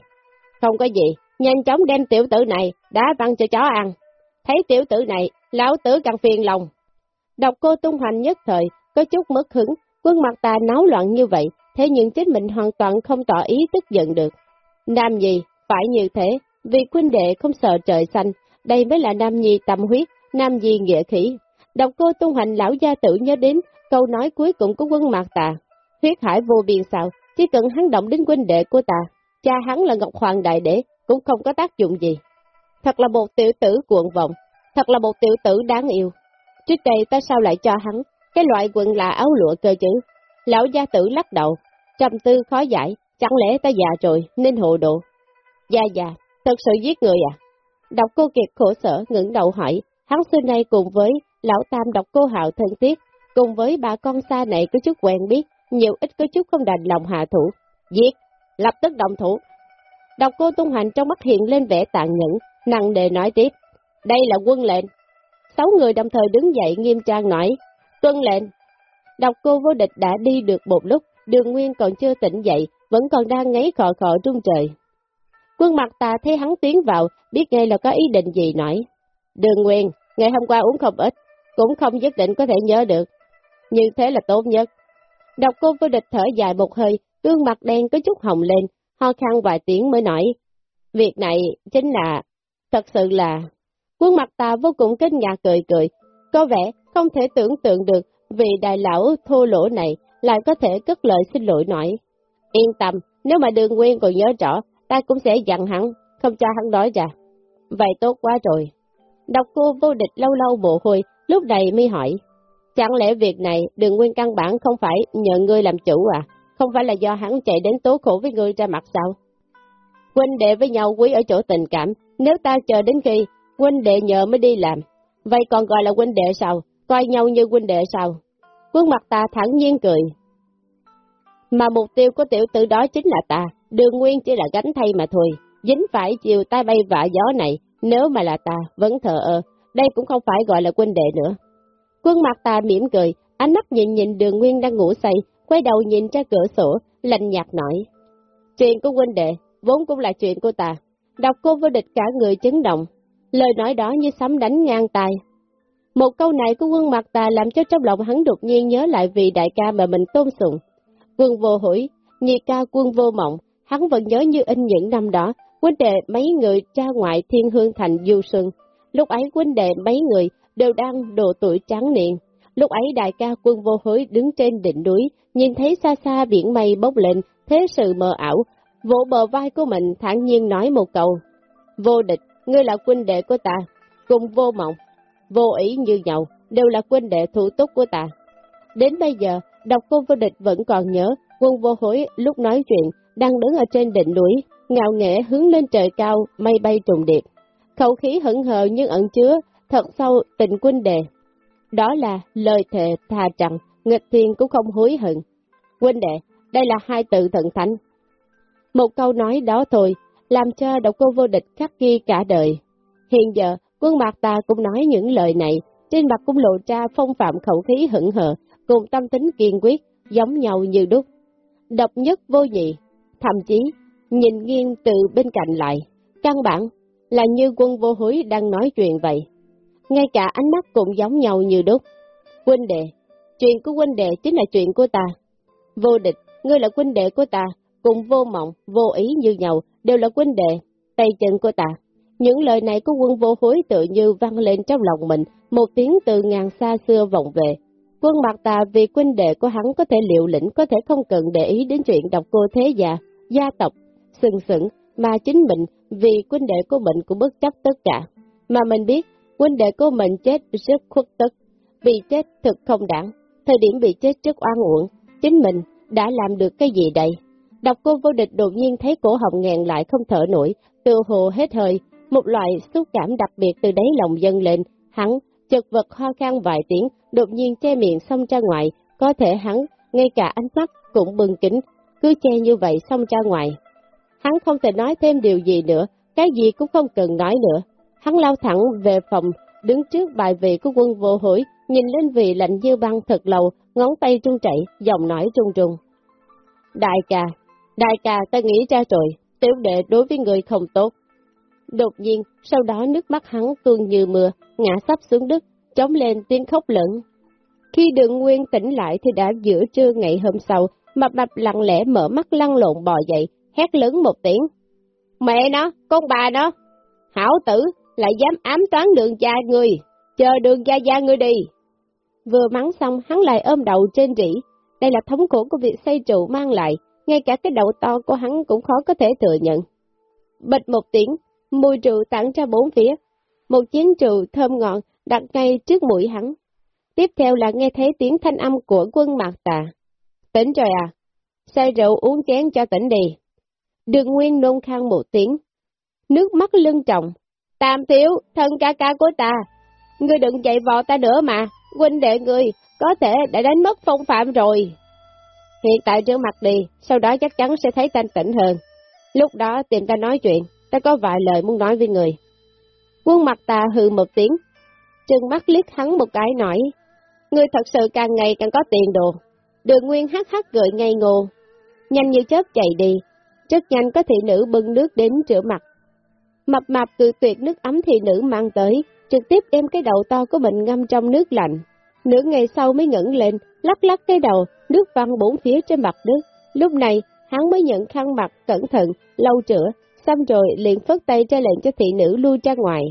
Không có gì, nhanh chóng đem tiểu tử này, đá văng cho chó ăn. Thấy tiểu tử này, lão tử càng phiền lòng. độc cô tung hoành nhất thời, có chút mất hứng, quân mặt ta náo loạn như vậy, thế nhưng chính mình hoàn toàn không tỏ ý tức giận được. Nam gì, phải như thế, vì quân đệ không sợ trời xanh, đây mới là nam nhi tâm huyết, nam nhi nghĩa khí. độc cô tung hoành lão gia tử nhớ đến câu nói cuối cùng của quân mạc tà. Huyết hải vô biên sao, chỉ cần hắn động đến huynh đệ của ta, cha hắn là Ngọc Hoàng Đại Đế, cũng không có tác dụng gì. Thật là một tiểu tử cuộn vọng, thật là một tiểu tử đáng yêu. Trước đây ta sao lại cho hắn, cái loại quần là áo lụa cơ chứ? Lão gia tử lắc đầu, trầm tư khó giải, chẳng lẽ ta già rồi nên hồ độ? già già, thật sự giết người à? Đọc cô kiệt khổ sở ngẩng đầu hỏi, hắn xưa nay cùng với lão tam đọc cô hạo thân thiết, cùng với bà con xa này có chút quen biết, nhiều ít có chút không đành lòng hạ thủ. Giết, lập tức động thủ. Đọc cô tung hành trong mắt hiện lên vẻ tàn nhẫn, nặng đề nói tiếp. Đây là quân lệnh. Sáu người đồng thời đứng dậy nghiêm trang nói. Tuân lệnh. Đọc cô vô địch đã đi được một lúc, đường nguyên còn chưa tỉnh dậy, vẫn còn đang ngáy khò khò trung trời. Quân mặt tà thấy hắn tiến vào, biết ngay là có ý định gì nói. Đường nguyên, ngày hôm qua uống không ít, cũng không nhất định có thể nhớ được. Như thế là tốt nhất. Đọc cô vô địch thở dài một hơi, gương mặt đen có chút hồng lên, ho khăn vài tiếng mới nói. Việc này chính là, thật sự là, quân mặt ta vô cùng kinh ngạc cười cười, có vẻ không thể tưởng tượng được vì đại lão thô lỗ này lại có thể cất lời xin lỗi nói. Yên tâm, nếu mà đường nguyên còn nhớ rõ, ta cũng sẽ dặn hắn, không cho hắn nói ra. Vậy tốt quá rồi. Đọc cô vô địch lâu lâu bộ hôi, lúc này mới hỏi, Chẳng lẽ việc này đường nguyên căn bản không phải nhờ ngươi làm chủ à? không phải là do hắn chạy đến tố khổ với ngươi ra mặt sao? Huynh đệ với nhau quý ở chỗ tình cảm, nếu ta chờ đến khi huynh đệ nhờ mới đi làm, vậy còn gọi là huynh đệ sao? Coi nhau như huynh đệ sao? Quân mặt ta thẳng nhiên cười. Mà mục tiêu của tiểu tử đó chính là ta, đường nguyên chỉ là gánh thay mà thôi, dính phải chiều tay bay vạ gió này, nếu mà là ta, vẫn thờ ơ, đây cũng không phải gọi là huynh đệ nữa. Quân mặt ta mỉm cười, ánh mắt nhìn nhìn đường nguyên đang ngủ say, quay đầu nhìn ra cửa sổ, lạnh nhạt nói. Chuyện của huynh đệ, vốn cũng là chuyện của ta. Đọc cô vô địch cả người chấn động, lời nói đó như sấm đánh ngang tai. Một câu này của quân mặt ta làm cho trong lòng hắn đột nhiên nhớ lại vị đại ca mà mình tôn sùng. Quân vô hủy, nhị ca quân vô mộng, hắn vẫn nhớ như in những năm đó, huynh đệ mấy người cha ngoại thiên hương thành du xuân. Lúc ấy huynh đệ mấy người đều đang độ tuổi trắng niên. Lúc ấy đại ca quân vô hối đứng trên đỉnh núi, nhìn thấy xa xa biển mây bốc lên, thế sự mờ ảo, vỗ bờ vai của mình thản nhiên nói một câu. Vô địch, ngươi là quân đệ của ta, cùng vô mộng, vô ý như nhau, đều là quân đệ thủ túc của ta. Đến bây giờ, độc cô vô địch vẫn còn nhớ, quân vô hối lúc nói chuyện, đang đứng ở trên đỉnh núi, ngạo nghễ hướng lên trời cao, mây bay trùng điệp. Khẩu khí hững hờ nhưng ẩn chứa, thật sâu tình quân đệ. Đó là lời thề thà rằng, nghịch thiên cũng không hối hận. quân đệ, đây là hai từ thần thánh. Một câu nói đó thôi, làm cho độc cô vô địch khắc ghi cả đời. Hiện giờ, quân mạc ta cũng nói những lời này, trên mặt cũng lộ ra phong phạm khẩu khí hững hờ, cùng tâm tính kiên quyết, giống nhau như đúc. Độc nhất vô nhị, thậm chí, nhìn nghiêng từ bên cạnh lại, căn bản là như quân vô hối đang nói chuyện vậy. Ngay cả ánh mắt cũng giống nhau như đúc. Huynh đệ, chuyện của huynh đệ chính là chuyện của ta. Vô địch, ngươi là huynh đệ của ta, cùng vô mộng, vô ý như nhau, đều là huynh đệ, tay chân của ta. Những lời này của quân vô hối tự như vang lên trong lòng mình, một tiếng từ ngàn xa xưa vọng về. Quân mặt ta vì quân đệ của hắn có thể liệu lĩnh, có thể không cần để ý đến chuyện độc cô thế già, gia tộc, sừng sững, mà chính mình vì quân đệ của mình cũng bất chấp tất cả. Mà mình biết, huynh đệ của mình chết rất khuất tức, vì chết thực không đáng, thời điểm bị chết rất oan uổng, chính mình đã làm được cái gì đây? Độc cô vô địch đột nhiên thấy cổ họng nghẹn lại không thở nổi, tự hồ hết hơi, một loại xúc cảm đặc biệt từ đáy lòng dâng lên, hắn chật vật ho khan vài tiếng, đột nhiên che miệng xông ra ngoài, có thể hắn, ngay cả ánh mắt cũng bừng kính, cứ che như vậy xông ra ngoài. Hắn không thể nói thêm điều gì nữa, cái gì cũng không cần nói nữa. Hắn lao thẳng về phòng, đứng trước bài vị của quân vô hối, nhìn lên vị lạnh như băng thật lâu, ngón tay trung chảy, giọng nói trung trung. Đại ca, đại ca ta nghĩ ra rồi, tiểu đệ đối với người không tốt. Đột nhiên, sau đó nước mắt hắn tuôn như mưa, ngã sắp xuống đất, chống lên tiếng khóc lẫn. Khi đường nguyên tỉnh lại thì đã giữa trưa ngày hôm sau, mập mập lặng lẽ mở mắt lăn lộn bò dậy, hét lớn một tiếng. Mẹ nó, con bà nó, hảo tử, lại dám ám toán đường cha người, chờ đường gia gia người đi. Vừa mắng xong, hắn lại ôm đầu trên rỉ. Đây là thống khổ của việc xây trụ mang lại, ngay cả cái đầu to của hắn cũng khó có thể thừa nhận. Bịch một tiếng, mùi rượu tản ra bốn phía. Một chén rượu thơm ngọn đặt ngay trước mũi hắn. Tiếp theo là nghe thấy tiếng thanh âm của quân mạc tà. Tỉnh rồi à? Say rượu uống chén cho tỉnh đi. Đường Nguyên nôn khang một tiếng. Nước mắt lưng trọng. Tam thiếu, thân ca ca của ta. Ngươi đừng chạy vò ta nữa mà. Huynh đệ ngươi, có thể đã đánh mất phong phạm rồi. Hiện tại trước mặt đi, sau đó chắc chắn sẽ thấy thanh tỉnh hơn. Lúc đó tìm ta nói chuyện, ta có vài lời muốn nói với người. Quân mặt ta hừ một tiếng, trừng mắt liếc hắn một cái nói, Ngươi thật sự càng ngày càng có tiền đồ. Đường Nguyên hắc hắc gợi ngây ngô, nhanh như chớp chạy đi, rất nhanh có thị nữ bưng nước đến rửa mặt. Mập mạp cự tuyệt nước ấm thị nữ mang tới, trực tiếp đem cái đầu to của mình ngâm trong nước lạnh. Nửa ngày sau mới ngẩng lên, lắc lắc cái đầu, nước văng bốn phía trên mặt nước. Lúc này, hắn mới nhận khăn mặt cẩn thận, lau chữa xong rồi liền phất tay ra lệnh cho thị nữ lui ra ngoài.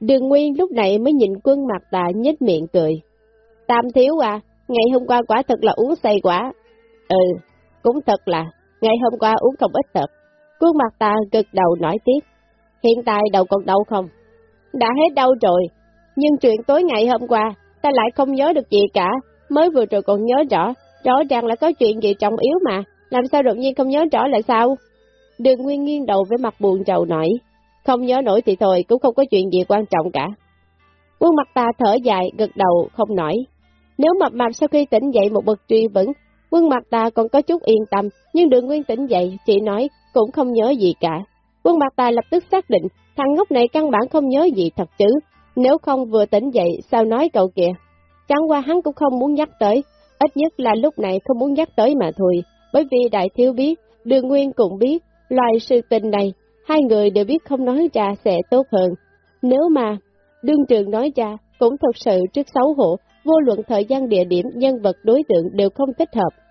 Đường Nguyên lúc này mới nhìn quân mặt tà nhếch miệng cười. Tam thiếu à, ngày hôm qua quả thật là uống say quá. Ừ, cũng thật là, ngày hôm qua uống không ít thật. Quân mặt ta gật đầu nói tiếp. Hiện tại đầu còn đau không? Đã hết đau rồi, nhưng chuyện tối ngày hôm qua, ta lại không nhớ được gì cả, mới vừa rồi còn nhớ rõ, rõ ràng là có chuyện gì trọng yếu mà, làm sao đột nhiên không nhớ rõ là sao? Đường Nguyên nghiêng đầu với mặt buồn trầu nổi, không nhớ nổi thì thôi, cũng không có chuyện gì quan trọng cả. Quân mặt ta thở dài, gật đầu, không nổi. Nếu mập mạp sau khi tỉnh dậy một bậc truy vững, quân mặt ta còn có chút yên tâm, nhưng đường nguyên tỉnh dậy, chỉ nói cũng không nhớ gì cả. Quân mặt tài lập tức xác định, thằng ngốc này căn bản không nhớ gì thật chứ, nếu không vừa tỉnh dậy sao nói cậu kìa. Chẳng qua hắn cũng không muốn nhắc tới, ít nhất là lúc này không muốn nhắc tới mà thôi, bởi vì đại thiếu biết, đường nguyên cũng biết, loài sự tình này, hai người đều biết không nói ra sẽ tốt hơn. Nếu mà, đương trường nói ra, cũng thật sự trước xấu hổ, vô luận thời gian địa điểm, nhân vật đối tượng đều không thích hợp.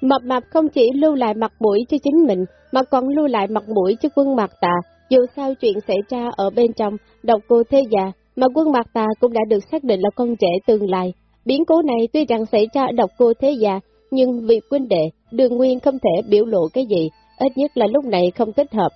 Mập mạp không chỉ lưu lại mặt mũi cho chính mình, mà còn lưu lại mặt mũi cho quân mặt tà, dù sao chuyện xảy ra ở bên trong độc cô thế già, mà quân mặt tà cũng đã được xác định là con trẻ tương lai. Biến cố này tuy rằng xảy ra ở độc cô thế già, nhưng vì quân đệ, đường nguyên không thể biểu lộ cái gì, ít nhất là lúc này không thích hợp.